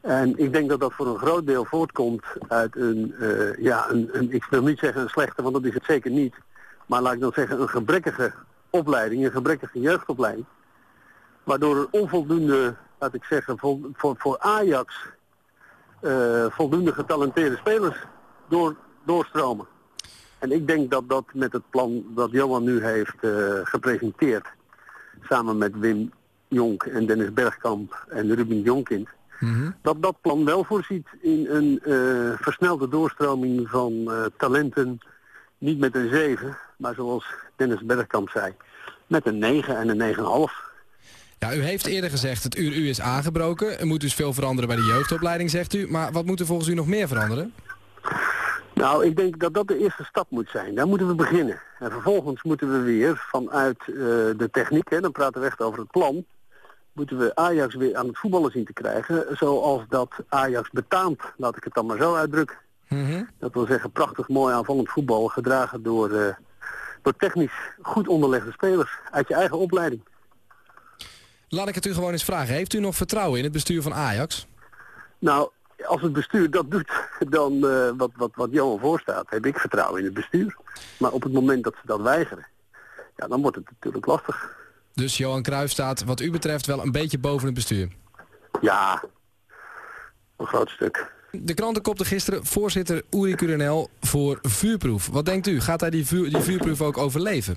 En ik denk dat dat voor een groot deel voortkomt uit een, uh, ja, een, een, ik wil niet zeggen een slechte, want dat is het zeker niet. Maar laat ik dan zeggen een gebrekkige opleiding, een gebrekkige jeugdopleiding. Waardoor er onvoldoende, laat ik zeggen, voor, voor, voor Ajax voldoende getalenteerde spelers door, doorstromen. En ik denk dat dat met het plan dat Johan nu heeft uh, gepresenteerd samen met Wim Jonk en Dennis Bergkamp en Ruben Jonkind... Mm dat dat plan wel voorziet in een uh, versnelde doorstroming van uh, talenten... niet met een 7, maar zoals Dennis Bergkamp zei, met een 9 en een 9,5. Ja, u heeft eerder gezegd het uur u is aangebroken. Er moet dus veel veranderen bij de jeugdopleiding, zegt u. Maar wat moet er volgens u nog meer veranderen? Nou, ik denk dat dat de eerste stap moet zijn. Daar moeten we beginnen. En vervolgens moeten we weer vanuit uh, de techniek, hè, dan praten we echt over het plan, moeten we Ajax weer aan het voetballen zien te krijgen. Zoals dat Ajax betaamt, laat ik het dan maar zo uitdrukken. Mm -hmm. Dat wil zeggen prachtig mooi aanvallend voetbal, gedragen door, uh, door technisch goed onderlegde spelers uit je eigen opleiding. Laat ik het u gewoon eens vragen. Heeft u nog vertrouwen in het bestuur van Ajax? Nou, als het bestuur dat doet, dan uh, wat, wat, wat Johan voorstaat, heb ik vertrouwen in het bestuur. Maar op het moment dat ze dat weigeren, ja, dan wordt het natuurlijk lastig. Dus Johan Cruijff staat wat u betreft wel een beetje boven het bestuur? Ja, een groot stuk. De kranten kopte gisteren voorzitter Uri Curenel voor vuurproef. Wat denkt u? Gaat hij die, vuur, die vuurproef ook overleven?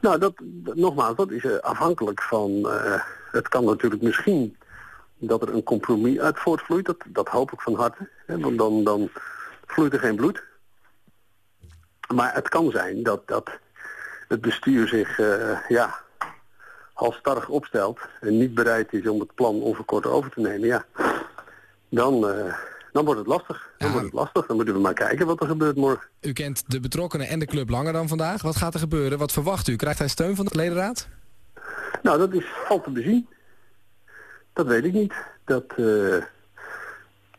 Nou, dat, nogmaals, dat is eh, afhankelijk van... eh, het kan natuurlijk misschien dat er een compromis uit voortvloeit. Dat, dat hoop ik van harte. Hè, want dan, dan vloeit er geen bloed. Maar het kan zijn dat, dat het bestuur zich eh, ja, halstarrig opstelt... en niet bereid is om het plan onverkort over te nemen. Ja, dan, dan wordt het lastig. Dan wordt het lastig. Dan moeten we maar kijken wat er gebeurt morgen. U kent de betrokkenen en de club langer dan vandaag. Wat gaat er gebeuren? Wat verwacht u? Krijgt hij steun van de ledenraad? Nou, dat is valt te bezien. Dat weet ik niet. Dat, eh,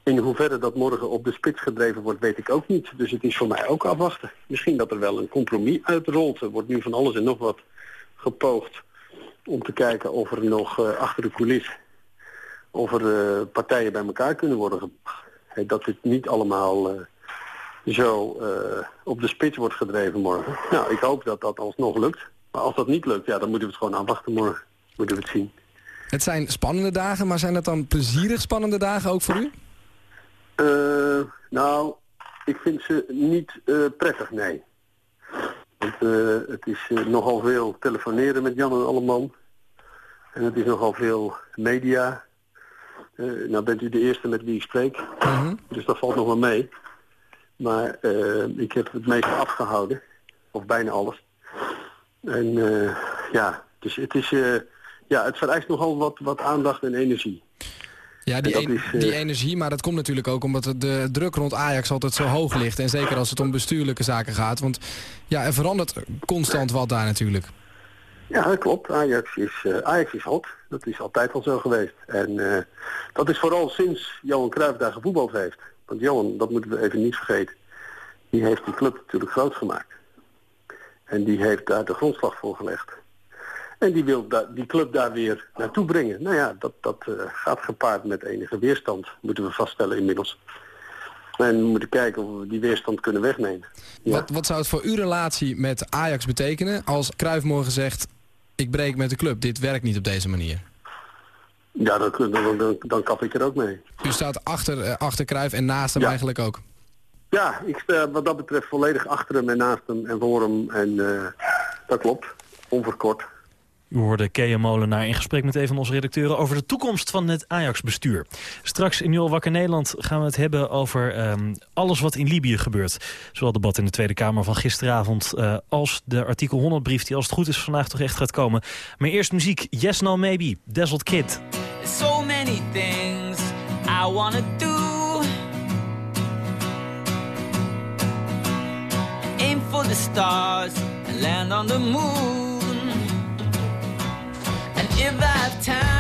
in hoeverre dat morgen op de spits gedreven wordt, weet ik ook niet. Dus het is voor mij ook afwachten. Misschien dat er wel een compromis uitrolt. Er wordt nu van alles en nog wat gepoogd om te kijken of er nog eh, achter de coulissen of er eh, partijen bij elkaar kunnen worden gebracht. Dat het niet allemaal eh, zo eh, op de spits wordt gedreven morgen. Nou, ik hoop dat dat alsnog lukt. Maar als dat niet lukt, ja, dan moeten we het gewoon afwachten morgen. Moeten we het zien. Het zijn spannende dagen, maar zijn het dan plezierig spannende dagen ook voor u? Eh, nou, ik vind ze niet prettig, nee. Want het is nogal veel telefoneren met Jan en Alleman. En het is nogal veel media. Eh, nou bent u de eerste met wie ik spreek. Dus dat valt nog wel mee. Maar eh, ik heb het meeste afgehouden. Of bijna alles. En eh, ja, dus het is... ja, het vereist nogal wat, wat aandacht en energie. Ja, die, En is, die energie, maar dat komt natuurlijk ook omdat de druk rond Ajax altijd zo hoog ligt. En zeker als het om bestuurlijke zaken gaat. Want ja, er verandert constant wat daar natuurlijk. Ja, dat klopt. Ajax is, eh, Ajax is hot. Dat is altijd al zo geweest. En eh, dat is vooral sinds Johan Cruijff daar gevoetbald heeft. Want Johan, dat moeten we even niet vergeten, die heeft die club natuurlijk groot gemaakt. En die heeft daar de grondslag voor gelegd. En die wil die club daar weer naartoe brengen. Nou ja, dat, dat eh, gaat gepaard met enige weerstand, moeten we vaststellen inmiddels. En we moeten kijken of we die weerstand kunnen wegnemen. Wat, wat zou het voor uw relatie met Ajax betekenen als Cruijff morgen zegt... ik breek met de club, dit werkt niet op deze manier? Ja, dan, dan, dan, dan kap ik er ook mee. U staat achter, eh, achter Cruijff en naast hem eigenlijk ook. Ja, ik sta wat dat betreft volledig achter hem en naast hem en voor hem. En eh, dat klopt. Onverkort. U hoorde Kea Molenaar in gesprek met een van onze redacteuren... over de toekomst van het Ajax-bestuur. Straks in Nul Wakker Nederland gaan we het hebben over ehm, alles wat in Libië gebeurt. Zowel het debat in de Tweede Kamer van gisteravond... eh, als de artikel 100-brief die als het goed is vandaag toch echt gaat komen. Maar eerst muziek. Yes, No, Maybe. Dazzled Kid. So many things I wanna do. Aim for the stars and land on the moon. And if I have time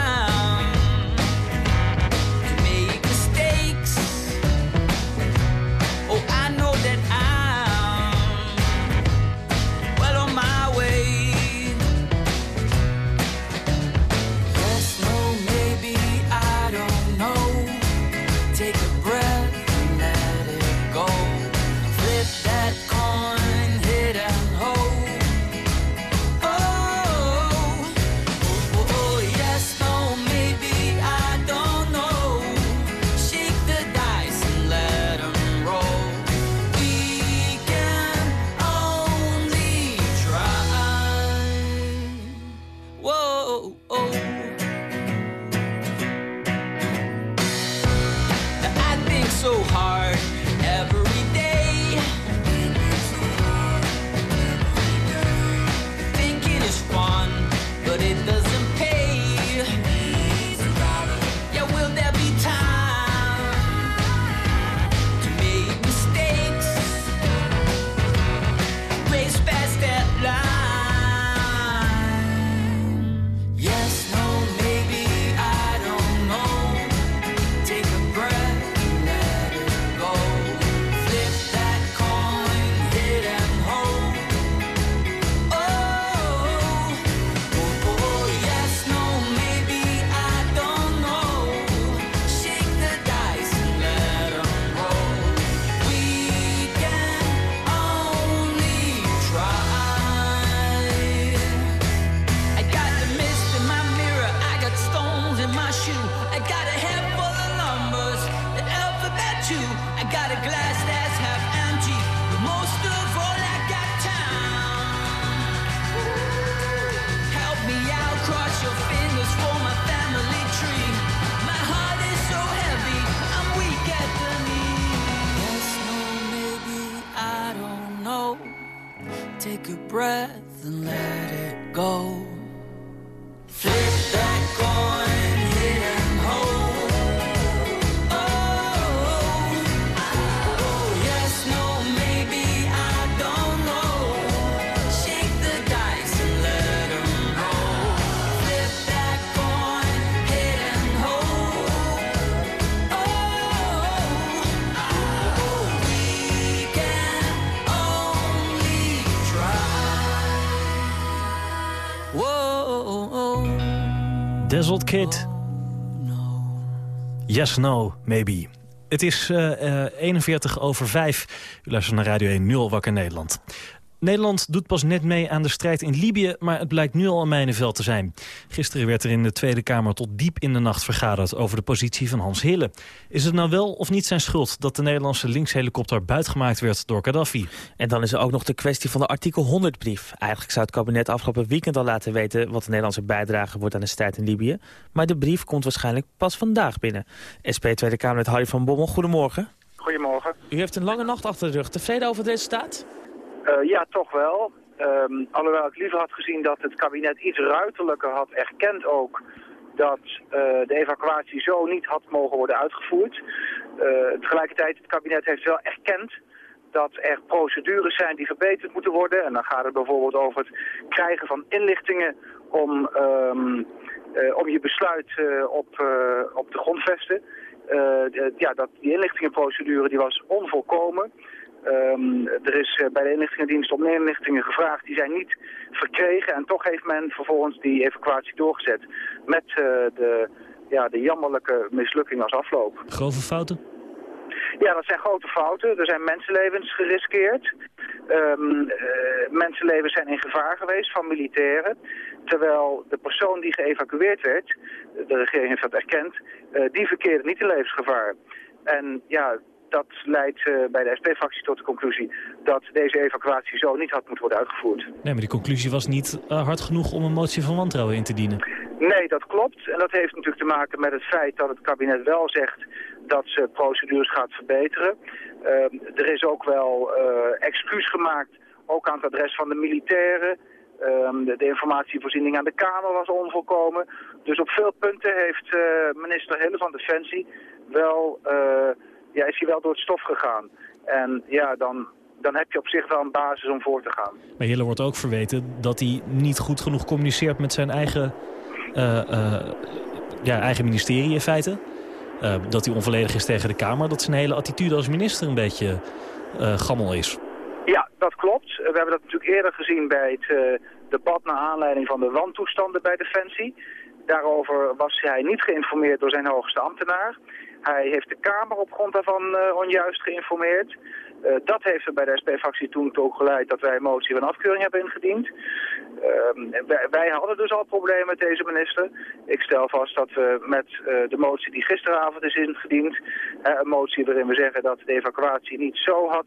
Dazzled Kid. Yes, no, maybe. Het is eh, eh, 41 over 5. U luistert naar Radio 1 0 Wakker Nederland. Nederland doet pas net mee aan de strijd in Libië... maar het blijkt nu al een mijnenveld te zijn. Gisteren werd er in de Tweede Kamer tot diep in de nacht vergaderd... over de positie van Hans Hille. Is het nou wel of niet zijn schuld dat de Nederlandse linkshelikopter buitgemaakt werd door Gaddafi? En dan is er ook nog de kwestie van de artikel 100-brief. Eigenlijk zou het kabinet afgelopen weekend al laten weten... wat de Nederlandse bijdrage wordt aan de strijd in Libië. Maar de brief komt waarschijnlijk pas vandaag binnen. SP Tweede Kamerlid Harry van Bommel, goedemorgen. Goedemorgen. U heeft een lange nacht achter de rug. Tevreden over het resultaat? Eh, ja, toch wel. Ehm, alhoewel ik liever had gezien dat het kabinet iets ruiterlijker had erkend ook dat eh, de evacuatie zo niet had mogen worden uitgevoerd. Eh, tegelijkertijd, het kabinet heeft wel erkend dat er procedures zijn die verbeterd moeten worden. En dan gaat het bijvoorbeeld over het krijgen van inlichtingen om, ehm, eh, om je besluit eh, op, eh, op de grondvesten. Ja, dat, die inlichtingenprocedure die was onvolkomen. Ehm, er is eh, bij de inlichtingendienst om inlichtingen gevraagd, die zijn niet verkregen. En toch heeft men vervolgens die evacuatie doorgezet met eh, de, ja, de jammerlijke mislukking als afloop. Grove fouten? Ja, dat zijn grote fouten. Er zijn mensenlevens geriskeerd. Ehm, eh, mensenlevens zijn in gevaar geweest van militairen. Terwijl de persoon die geëvacueerd werd, de regering heeft dat erkend, die verkeerde niet in levensgevaar. En ja, dat leidt eh, bij de SP-fractie tot de conclusie dat deze evacuatie zo niet had moeten worden uitgevoerd. Nee, maar die conclusie was niet eh, hard genoeg om een motie van wantrouwen in te dienen. Nee, dat klopt. En dat heeft natuurlijk te maken met het feit dat het kabinet wel zegt dat ze procedures gaat verbeteren. Ehm, er is ook wel eh, excuus gemaakt, ook aan het adres van de militairen. Ehm, de, de informatievoorziening aan de Kamer was onvolkomen. Dus op veel punten heeft minister Hille van Defensie wel, ja, is hij wel door het stof gegaan. En ja, dan, dan heb je op zich wel een basis om voor te gaan. Maar Hille wordt ook verweten dat hij niet goed genoeg communiceert met zijn eigen, eh, eh, ja, eigen ministerie in feite. Eh, dat hij onvolledig is tegen de Kamer. Dat zijn hele attitude als minister een beetje gammel is. Ja, dat klopt. We hebben dat natuurlijk eerder gezien bij het debat naar aanleiding van de wantoestanden bij Defensie. Daarover was hij niet geïnformeerd door zijn hoogste ambtenaar. Hij heeft de Kamer op grond daarvan eh, onjuist geïnformeerd. Eh, dat heeft er bij de SP-fractie toen toe geleid dat wij een motie van afkeuring hebben ingediend. Ehm, wij, wij hadden dus al problemen met deze minister. Ik stel vast dat we met eh, de motie die gisteravond is ingediend, een motie waarin we zeggen dat de evacuatie niet zo had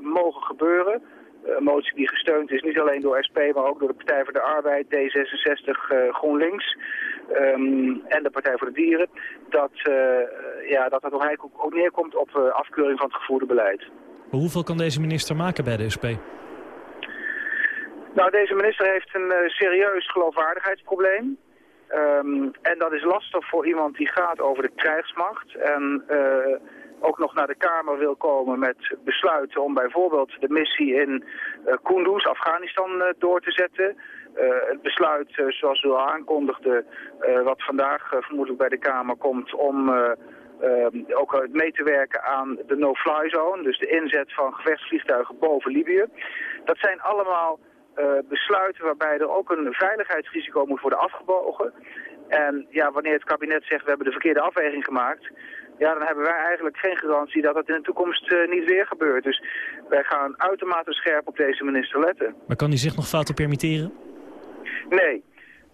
mogen gebeuren. Een motie die gesteund is niet alleen door SP, maar ook door de Partij voor de Arbeid, D66, eh, GroenLinks ehm, en de Partij voor de Dieren. Dat, eh, ja, dat het nog eigenlijk ook, ook neerkomt op eh, afkeuring van het gevoerde beleid. Maar hoeveel kan deze minister maken bij de SP? Nou, deze minister heeft een serieus geloofwaardigheidsprobleem. Ehm, en dat is lastig voor iemand die gaat over de krijgsmacht. En ook nog naar de Kamer wil komen met besluiten om bijvoorbeeld de missie in eh Kunduz, Afghanistan, eh, door te zetten. Eh, het besluit, zoals u al aankondigde, wat vandaag vermoedelijk bij de Kamer komt om... Ehm, ook mee te werken aan de no-fly zone, dus de inzet van gevechtsvliegtuigen boven Libië. Dat zijn allemaal besluiten waarbij er ook een veiligheidsrisico moet worden afgebogen. En ja, wanneer het kabinet zegt we hebben de verkeerde afweging gemaakt, ja, dan hebben wij eigenlijk geen garantie dat dat in de toekomst eh, niet weer gebeurt. Dus wij gaan uitermate scherp op deze minister letten. Maar kan hij zich nog fouten permitteren? Nee.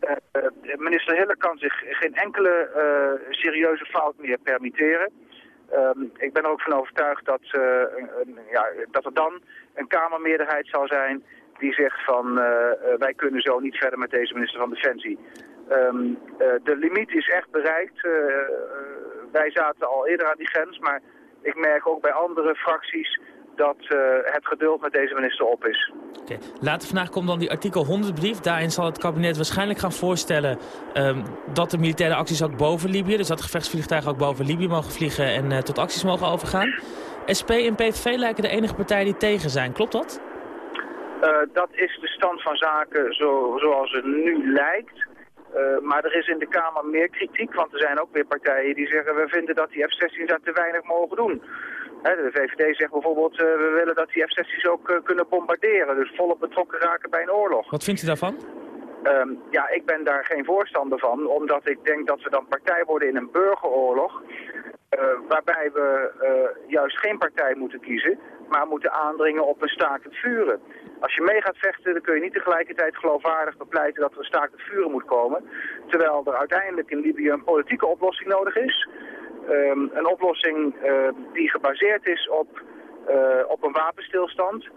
Eh, eh, minister Hille kan zich geen enkele serieuze fout meer permitteren. Ehm, ik ben er ook van overtuigd dat, een- ja, dat er dan een Kamermeerderheid zal zijn die zegt van wij kunnen zo niet verder met deze minister van Defensie. Ehm, eh, de limiet is echt bereikt. Wij zaten al eerder aan die grens, maar ik merk ook bij andere fracties dat eh, het geduld met deze minister op is. Later vandaag komt dan die artikel 100 brief. Daarin zal het kabinet waarschijnlijk gaan voorstellen ehm, dat de militaire acties ook boven Libië, dus dat gevechtsvliegtuigen ook boven Libië mogen vliegen en eh, tot acties mogen overgaan. SP en PVV lijken de enige partijen die tegen zijn. Klopt dat? Eh, dat is de stand van zaken zo, zoals het nu lijkt. Eh, maar er is in de Kamer meer kritiek, want er zijn ook weer partijen die zeggen... we vinden dat die F-16's daar te weinig mogen doen. Hè, de VVD zegt bijvoorbeeld, eh, we willen dat die F-16's ook eh, kunnen bombarderen. Dus volop betrokken raken bij een oorlog. Wat vindt u daarvan? Ehm, ja, ik ben daar geen voorstander van, omdat ik denk dat we dan partij worden in een burgeroorlog. waarbij we juist geen partij moeten kiezen, maar moeten aandringen op een staakt het vuren. Als je mee gaat vechten, dan kun je niet tegelijkertijd geloofwaardig bepleiten dat er een staakt het vuren moet komen. Terwijl er uiteindelijk in Libië een politieke oplossing nodig is. Ehm, een oplossing eh, die gebaseerd is op, eh, op een wapenstilstand.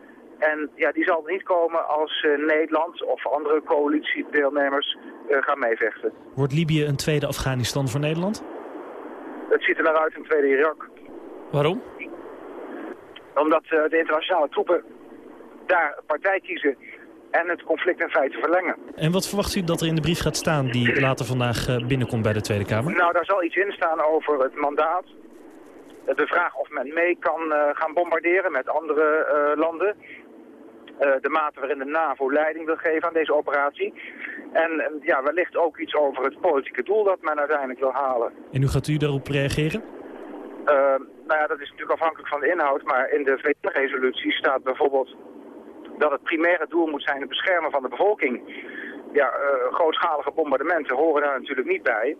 En ja, die zal er niet komen als eh, Nederland of andere coalitiedeelnemers eh, gaan meevechten. Wordt Libië een tweede Afghanistan voor Nederland? Het ziet er naar uit een tweede Irak. Waarom? Omdat eh, de internationale troepen daar partij kiezen en het conflict in feite verlengen. En wat verwacht u dat er in de brief gaat staan die later vandaag eh, binnenkomt bij de Tweede Kamer? Nou, daar zal iets in staan over het mandaat. Eh, De vraag of men mee kan gaan bombarderen met andere landen. De mate waarin de NAVO leiding wil geven aan deze operatie. En ja, wellicht ook iets over het politieke doel dat men uiteindelijk wil halen. En hoe gaat u daarop reageren? Nou ja, dat is natuurlijk afhankelijk van de inhoud, maar in de VN-resolutie staat bijvoorbeeld dat het primaire doel moet zijn het beschermen van de bevolking. Ja, eh, grootschalige bombardementen horen daar natuurlijk niet bij.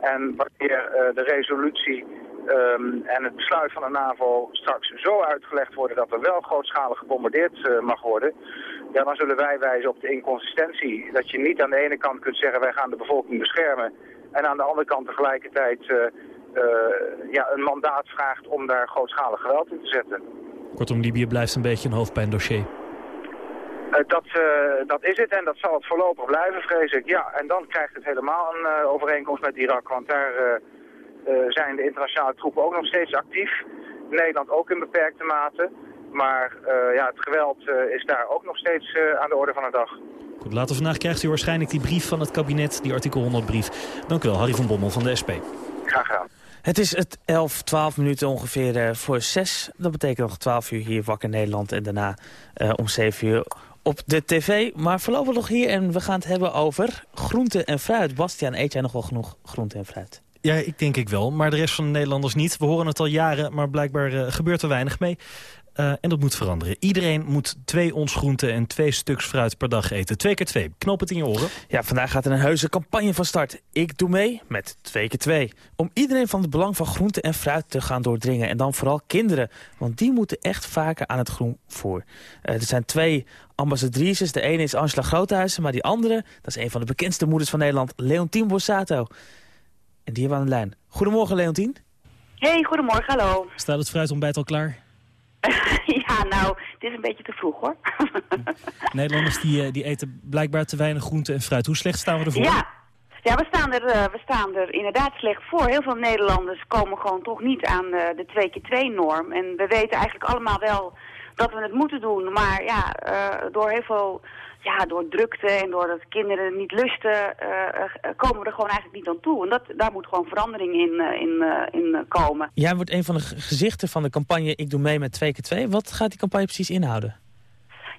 En wanneer eh, de resolutie ehm, en het besluit van de NAVO straks zo uitgelegd worden dat er wel grootschalig gebombardeerd eh, mag worden, ja, dan zullen wij wijzen op de inconsistentie. Dat je niet aan de ene kant kunt zeggen wij gaan de bevolking beschermen en aan de andere kant tegelijkertijd ja, een mandaat vraagt om daar grootschalig geweld in te zetten. Kortom, Libië blijft een beetje een hoofdpijndossier. Eh, dat, eh, dat is het en dat zal het voorlopig blijven, vrees ik. Ja, en dan krijgt het helemaal een eh, overeenkomst met Irak, want daar eh, eh, zijn de internationale troepen ook nog steeds actief. Nederland ook in beperkte mate. Maar eh, ja, het geweld eh, is daar ook nog steeds eh, aan de orde van de dag. Goed, later vandaag krijgt u waarschijnlijk die brief van het kabinet, die artikel 100 brief. Dank u wel, Harry van Bommel van de SP. Graag gedaan. Het is het 11, 12 minuten ongeveer eh, voor 6. Dat betekent nog 12 uur hier wakker Nederland en daarna eh, om 7 uur op de tv. Maar voorlopig nog hier en we gaan het hebben over groente en fruit. Bastiaan, eet jij nog wel genoeg groente en fruit? Ja, ik denk ik wel, maar de rest van de Nederlanders niet. We horen het al jaren, maar blijkbaar eh, gebeurt er weinig mee. Eh, en dat moet veranderen. Iedereen moet twee ons groente en twee stuks fruit per dag eten. Twee keer twee. Knoop het in je oren. Ja, vandaag gaat er een heuse campagne van start. Ik doe mee met twee keer twee. Om iedereen van het belang van groente en fruit te gaan doordringen. En dan vooral kinderen. Want die moeten echt vaker aan het groenvoer. Eh er zijn twee ambassadrices. De ene is Angela Groothuizen. Maar die andere, dat is een van de bekendste moeders van Nederland. Leontien Borsato. En die hebben we aan de lijn. Goedemorgen Leontien. Hey, goedemorgen, hallo. Staat het fruitontbijt al klaar? ja, nou, het is een beetje te vroeg hoor. Nederlanders die, eh, die eten blijkbaar te weinig groente en fruit. Hoe slecht staan we ervoor? ja. Ja, we staan, er, eh, we staan er inderdaad slecht voor. Heel veel Nederlanders komen gewoon toch niet aan eh, de 2 keer 2 norm En we weten eigenlijk allemaal wel dat we het moeten doen. Maar ja, door heel veel ja, door drukte en doordat kinderen niet lusten, eh, eh, komen we er gewoon eigenlijk niet aan toe. En dat, daar moet gewoon verandering in, eh, in, in komen. Jij wordt een van de ge- gezichten van de campagne Ik doe mee met twee keer twee. Wat gaat die campagne precies inhouden?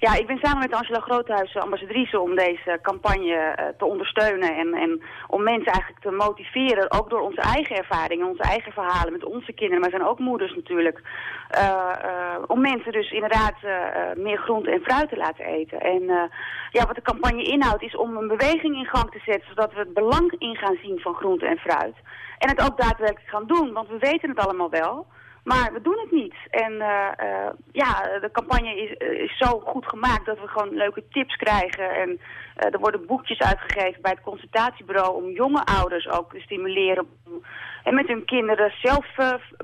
Ja, ik ben samen met Angela Groothuis ambassadrice om deze campagne eh, te ondersteunen. En, en om mensen eigenlijk te motiveren, ook door onze eigen ervaringen, onze eigen verhalen met onze kinderen. Maar zijn ook moeders natuurlijk. eh, eh, om mensen dus inderdaad eh, eh, meer groente en fruit te laten eten. En eh, ja, wat de campagne inhoudt is om een beweging in gang te zetten, zodat we het belang in gaan zien van groente en fruit. En het ook daadwerkelijk gaan doen, want we weten het allemaal wel. Maar we doen het niet. En eh, eh, ja, de campagne is, eh, is zo goed gemaakt dat we gewoon leuke tips krijgen. En er worden boekjes uitgegeven bij het consultatiebureau om jonge ouders ook te stimuleren. Om, en met hun kinderen zelf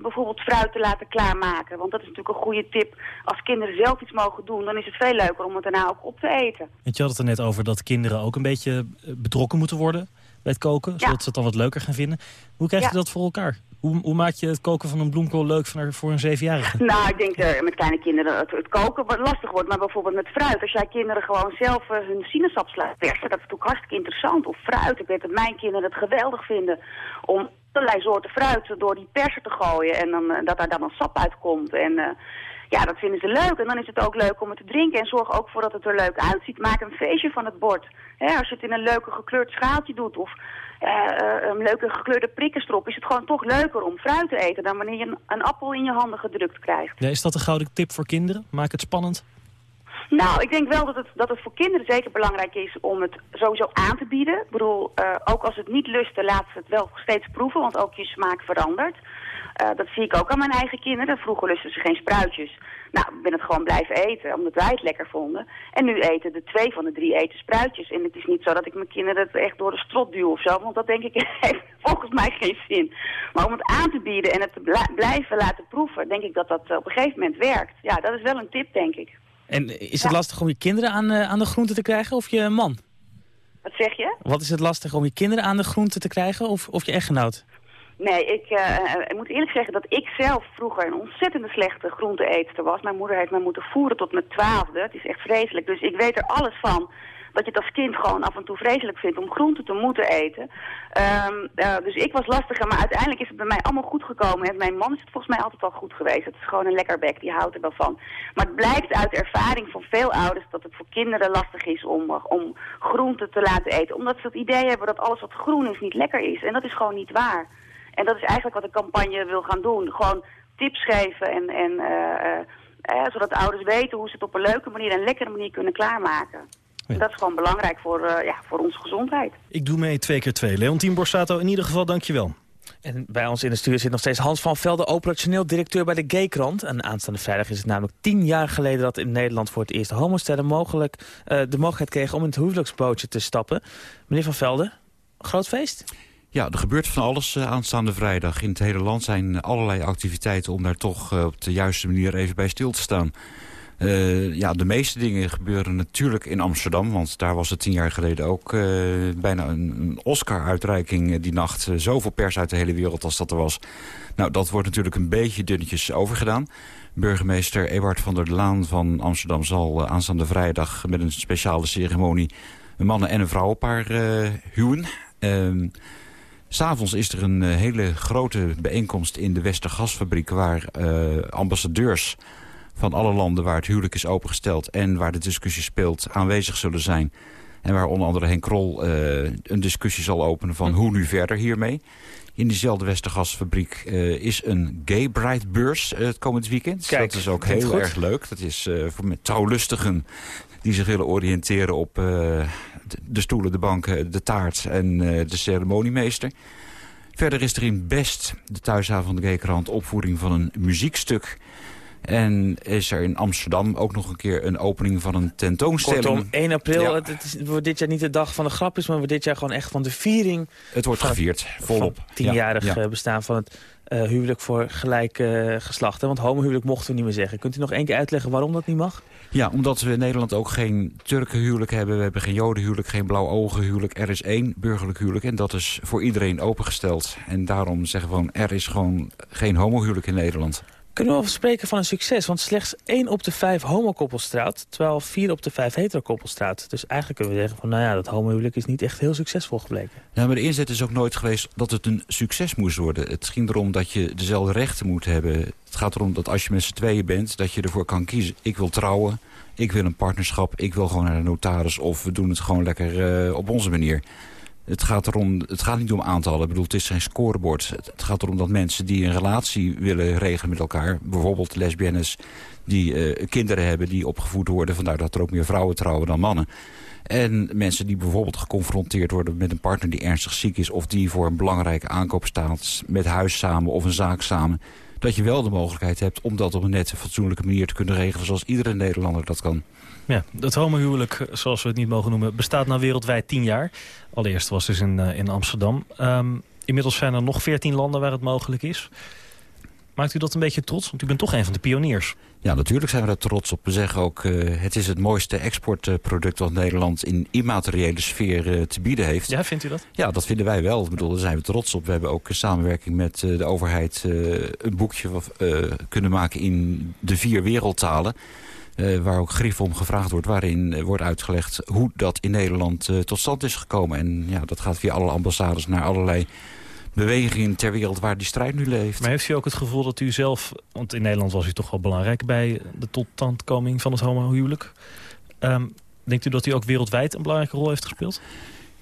bijvoorbeeld fruit te laten klaarmaken. Want dat is natuurlijk een goede tip. Als kinderen zelf iets mogen doen, dan is het veel leuker om het daarna ook op te eten. Want je had het er net over dat kinderen ook een beetje betrokken moeten worden bij het koken. Zodat ze het dan wat leuker gaan vinden. Hoe krijg je Ja. dat voor elkaar? Hoe, maak je het koken van een bloemkool leuk voor, een zevenjarige? Nou, ik denk eh, met kleine kinderen het, het koken wat lastig wordt. Maar bijvoorbeeld met fruit. Als jij kinderen gewoon zelf eh, hun sinaasappels laat persen, dat is natuurlijk hartstikke interessant. Of fruit. Ik weet dat mijn kinderen het geweldig vinden om allerlei soorten fruit door die persen te gooien. En dan, eh, dat daar dan een sap uitkomt. En eh, ja, dat vinden ze leuk. En dan is het ook leuk om het te drinken. En zorg ook voor dat het er leuk uitziet. Maak een feestje van het bord. Als je het in een leuke gekleurd schaaltje doet of eh, eh, een leuke gekleurde prikkenstrop... is het gewoon toch leuker om fruit te eten dan wanneer je een, een appel in je handen gedrukt krijgt. Ja, is dat een gouden tip voor kinderen? Maak het spannend. Nou, ik denk wel dat het, dat het voor kinderen zeker belangrijk is om het sowieso aan te bieden. Ik bedoel, eh, ook als het niet lusten, laat ze het wel steeds proeven, want ook je smaak verandert. Eh, dat zie ik ook aan mijn eigen kinderen. Vroeger lusten ze geen spruitjes. Nou, ik ben het gewoon blijven eten, omdat wij het lekker vonden. En nu eten de twee van de drie eten spruitjes. En het is niet zo dat ik mijn kinderen het echt door de strot duw of zo, want dat denk ik heeft volgens mij geen zin. Maar om het aan te bieden en het te blijven laten proeven, denk ik dat dat op een gegeven moment werkt. Ja, dat is wel een tip, denk ik. En is het lastig om je kinderen aan, eh, aan de groente te krijgen of je man? Wat zeg je? Wat is het lastig om je kinderen aan de groente te krijgen of, of je echtgenoot? Nee, ik, eh, ik moet eerlijk zeggen dat ik zelf vroeger een ontzettende slechte groente-eetster was. Mijn moeder heeft me moeten voeren tot mijn twaalfde. Het is echt vreselijk. Dus ik weet er alles van dat je het als kind gewoon af en toe vreselijk vindt om groente te moeten eten. Eh, dus ik was lastiger, maar uiteindelijk is het bij mij allemaal goed gekomen. En mijn man is het volgens mij altijd al goed geweest. Het is gewoon een lekker bek, die houdt er wel van. Maar het blijkt uit ervaring van veel ouders dat het voor kinderen lastig is om, om groente te laten eten. Omdat ze het idee hebben dat alles wat groen is niet lekker is. En dat is gewoon niet waar. En dat is eigenlijk wat de campagne wil gaan doen. Gewoon tips geven en, en eh, eh, eh, zodat ouders weten hoe ze het op een leuke manier en lekkere manier kunnen klaarmaken. En dat is gewoon belangrijk voor, eh, ja, voor onze gezondheid. Ik doe mee twee keer twee. Leontien Borsato, in ieder geval dankjewel. En bij ons in de studio zit nog steeds Hans van Velde, operationeel directeur bij de Gaykrant. En aanstaande vrijdag is het namelijk tien jaar geleden dat in Nederland voor het eerst homostellen mogelijk eh, de mogelijkheid kregen om in het huwelijksbootje te stappen. Meneer van Velde, groot feest? Ja, er gebeurt van alles eh, aanstaande vrijdag. In het hele land zijn allerlei activiteiten om daar toch eh, op de juiste manier even bij stil te staan. Eh, ja, de meeste dingen gebeuren natuurlijk in Amsterdam. Want daar was het tien jaar geleden ook bijna een, Oscar-uitreiking die nacht. Zoveel pers uit de hele wereld als dat er was. Nou, dat wordt natuurlijk een beetje dunnetjes overgedaan. Burgemeester Ewart van der Laan van Amsterdam zal aanstaande vrijdag... met een speciale ceremonie een mannen- en een vrouwenpaar huwen. S'avonds is er een eh, hele grote bijeenkomst in de Westergasfabriek... waar eh, ambassadeurs van alle landen waar het huwelijk is opengesteld... en waar de discussie speelt aanwezig zullen zijn. En waar onder andere Henk Krol eh, een discussie zal openen van hoe nu verder hiermee. In diezelfde Westergasfabriek eh, is een gay bride beurs het komend weekend. Kijk, dat is ook heel goed. erg leuk. Dat is eh, voor met trouwlustigen die zich willen oriënteren op eh, de- stoelen, de banken, de taart en eh, de ceremoniemeester. Verder is er in Best, de thuishaven van de Geekrand, opvoering van een muziekstuk. En is er in Amsterdam ook nog een keer een opening van een tentoonstelling. Kortom, 1 april, Ja. het, wordt dit jaar niet de dag van de grapjes... maar wordt dit jaar gewoon echt van de viering... Het wordt van gevierd, volop. Van tienjarig Ja, ja. eh, bestaan van het eh, huwelijk voor gelijke eh, geslachten. Want homohuwelijk mochten we niet meer zeggen. Kunt u nog één keer uitleggen waarom dat niet mag? Ja, omdat we in Nederland ook geen Turkenhuwelijk hebben. We hebben geen Jodenhuwelijk, geen blauwogenhuwelijk. Er is één burgerlijk huwelijk en dat is voor iedereen opengesteld. En daarom zeggen we gewoon, er is gewoon geen homohuwelijk in Nederland. Kunnen we wel spreken van een succes? Want slechts 1 op de 5 homokoppels trouwt... terwijl 4 op de 5 heterokoppels trouwt. Dus eigenlijk kunnen we zeggen van... nou ja, dat homohuwelijk is niet echt heel succesvol gebleken. Ja, maar de inzet is ook nooit geweest dat het een succes moest worden. Het ging erom dat je dezelfde rechten moet hebben. Het gaat erom dat als je met z'n tweeën bent, dat je ervoor kan kiezen. Ik wil trouwen, ik wil een partnerschap, ik wil gewoon naar de notaris... of we doen het gewoon lekker eh, op onze manier. Het gaat, erom, het gaat niet om aantallen. Ik bedoel, het is geen scorebord. Het, gaat erom dat mensen die een relatie willen regelen met elkaar... bijvoorbeeld lesbiennes die eh, kinderen hebben die opgevoed worden... vandaar dat er ook meer vrouwen trouwen dan mannen... En mensen die bijvoorbeeld geconfronteerd worden met een partner die ernstig ziek is... of die voor een belangrijke aankoop staat met huis samen of een zaak samen... dat je wel de mogelijkheid hebt om dat op een nette, fatsoenlijke manier te kunnen regelen... zoals iedere Nederlander dat kan. Ja, het homohuwelijk, zoals we het niet mogen noemen, bestaat nou wereldwijd tien jaar. Allereerst was dus in, eh, in Amsterdam. Ehm, inmiddels zijn er nog veertien landen waar het mogelijk is. Maakt u dat een beetje trots? Want u bent toch een van de pioniers. Ja, natuurlijk zijn we daar trots op. We zeggen ook, eh, het is het mooiste exportproduct wat Nederland in immateriële sfeer eh, te bieden heeft. Ja, vindt u dat? Ja, dat vinden wij wel. Ik bedoel, daar zijn we trots op. We hebben ook in samenwerking met eh, de overheid eh, een boekje eh, kunnen maken in de vier wereldtalen. eh, waar ook grief om gevraagd wordt, waarin eh, wordt uitgelegd hoe dat in Nederland eh, tot stand is gekomen. En ja, dat gaat via alle ambassades naar allerlei bewegingen ter wereld waar die strijd nu leeft. Maar heeft u ook het gevoel dat u zelf... want in Nederland was u toch wel belangrijk... bij de totstandkoming van het homohuwelijk. Ehm denkt u dat u ook wereldwijd een belangrijke rol heeft gespeeld?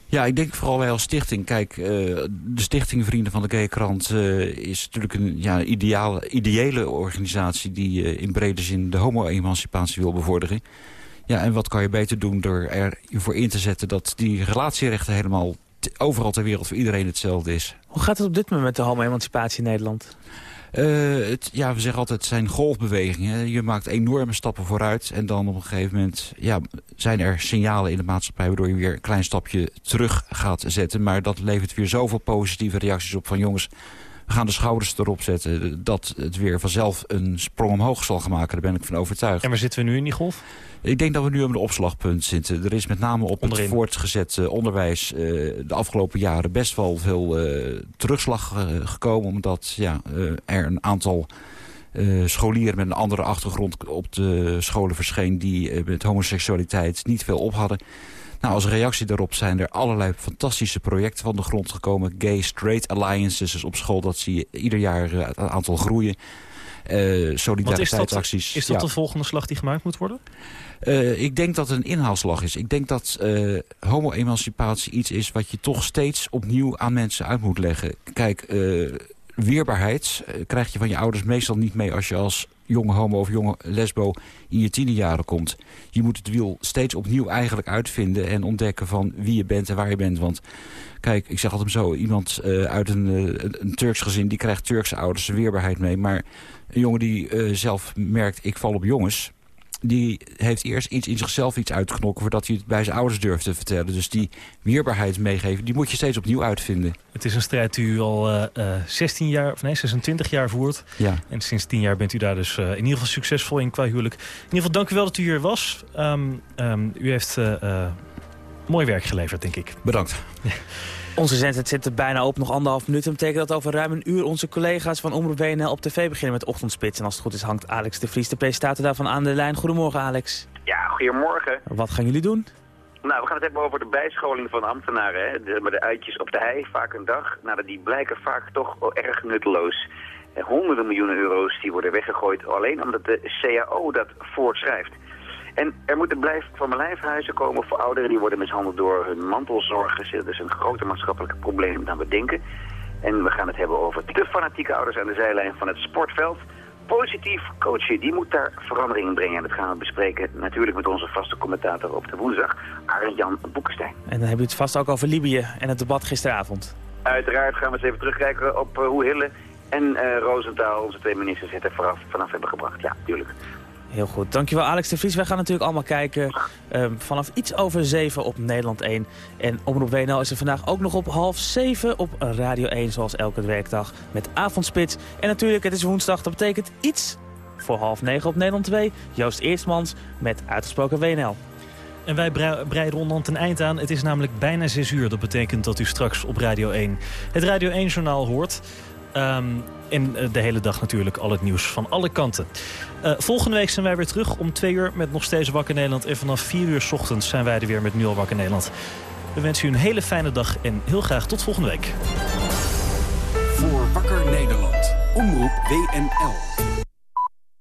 Ja, ik denk vooral wij als stichting. Kijk, eh, de stichting Vrienden van de Gay Krant eh, is natuurlijk een ja, ideale, ideële organisatie... die eh, in brede zin de homo-emancipatie wil bevorderen. Ja, en wat kan je beter doen door ervoor in te zetten... dat die relatierechten helemaal overal ter wereld voor iedereen hetzelfde is. Hoe gaat het op dit moment met de homo-emancipatie in Nederland? Eh, het, ja, we zeggen altijd, het zijn golfbewegingen. Je maakt enorme stappen vooruit. En dan op een gegeven moment ja, zijn er signalen in de maatschappij... waardoor je weer een klein stapje terug gaat zetten. Maar dat levert weer zoveel positieve reacties op van... jongens, we gaan de schouders erop zetten. Dat het weer vanzelf een sprong omhoog zal gaan maken. Daar ben ik van overtuigd. En waar zitten we nu in die golf? Ik denk dat we nu op een opslagpunt zitten. Er is met name op Onderin. het voortgezet eh, onderwijs eh, de afgelopen jaren best wel veel eh, terugslag gekomen. Omdat ja, er een aantal scholieren met een andere achtergrond op de scholen verscheen... die met homoseksualiteit niet veel op hadden. Nou, als reactie daarop zijn er allerlei fantastische projecten van de grond gekomen. Gay Straight Alliances dus op school, dat zie je ieder jaar eh, het aantal groeien. Eh Want is dat, solidariteitsacties. is dat ja. de volgende slag die gemaakt moet worden? Eh, ik denk dat het een inhaalslag is. Ik denk dat eh, homo-emancipatie iets is wat je toch steeds opnieuw aan mensen uit moet leggen. Kijk, eh, weerbaarheid eh, krijg je van je ouders meestal niet mee als je als jonge homo of jonge lesbo in je tienerjaren komt. Je moet het wiel steeds opnieuw eigenlijk uitvinden en ontdekken van wie je bent en waar je bent. Want kijk, ik zeg altijd zo, iemand eh, uit een, eh, een, een Turks gezin die krijgt Turkse ouders weerbaarheid mee. Maar een jongen die eh, zelf merkt, ik val op jongens die heeft eerst iets in zichzelf iets uitgeknokken... voordat hij het bij zijn ouders durft te vertellen. Dus die weerbaarheid meegeven, die moet je steeds opnieuw uitvinden. Het is een strijd die u al eh, eh, 16 jaar, of nee, 26 jaar voert. Ja. En sinds 10 jaar bent u daar dus eh, in ieder geval succesvol in qua huwelijk. In ieder geval dank u wel dat u hier was. Ehm, ehm, u heeft eh, eh, mooi werk geleverd, denk ik. Bedankt. Onze zendtijd zit er bijna op, nog anderhalf minuut. Dat betekent dat over ruim een uur onze collega's van Omroep WNL op tv beginnen met Ochtendspits. En als het goed is hangt Alex de Vries, de presentator daarvan, aan de lijn. Goedemorgen Alex. Ja, goedemorgen. Wat gaan jullie doen? Nou, we gaan het hebben over de bijscholing van ambtenaren. Hè? De, maar de uitjes op de hei, vaak een dag. Nou, die blijken vaak toch erg nutteloos. En honderden miljoenen euro's die worden weggegooid alleen omdat de CAO dat voorschrijft. En er moeten blijf van mijn lijfhuizen komen voor ouderen die worden mishandeld door hun mantelzorgers. Dat is een groter maatschappelijk probleem dan we denken. En we gaan het hebben over te fanatieke ouders aan de zijlijn van het sportveld. Positief coachen, die moet daar verandering in brengen. En dat gaan we bespreken natuurlijk met onze vaste commentator op de woensdag, Arend-Jan Boekenstein. En dan hebben we het vast ook over Libië en het debat gisteravond. Uiteraard gaan we eens even terugkijken op eh, hoe Hille en eh Roosentaal, onze twee ministers, het er vanaf, vanaf hebben gebracht. Ja, tuurlijk. Heel goed. Dankjewel Alex de Vries. Wij gaan natuurlijk allemaal kijken ehm, vanaf iets over zeven op Nederland 1. En Omroep WNL is er vandaag ook nog op half zeven op Radio 1 zoals elke werkdag met Avondspits. En natuurlijk, het is woensdag, dat betekent iets voor half negen op Nederland 2. Joost Eerstmans met Uitgesproken WNL. En wij brei- breiden onderhand een eind aan. Het is namelijk bijna 6 uur. Dat betekent dat u straks op Radio 1 het Radio 1-journaal hoort. Ehm, en eh, de hele dag natuurlijk al het nieuws van alle kanten. Eh, volgende week zijn wij weer terug om 2 uur met nog steeds Wakker Nederland. En vanaf 4 uur 's ochtends zijn wij er weer met Nu al Wakker Nederland. We wensen u een hele fijne dag en heel graag tot volgende week. Voor Wakker Nederland. Omroep WNL.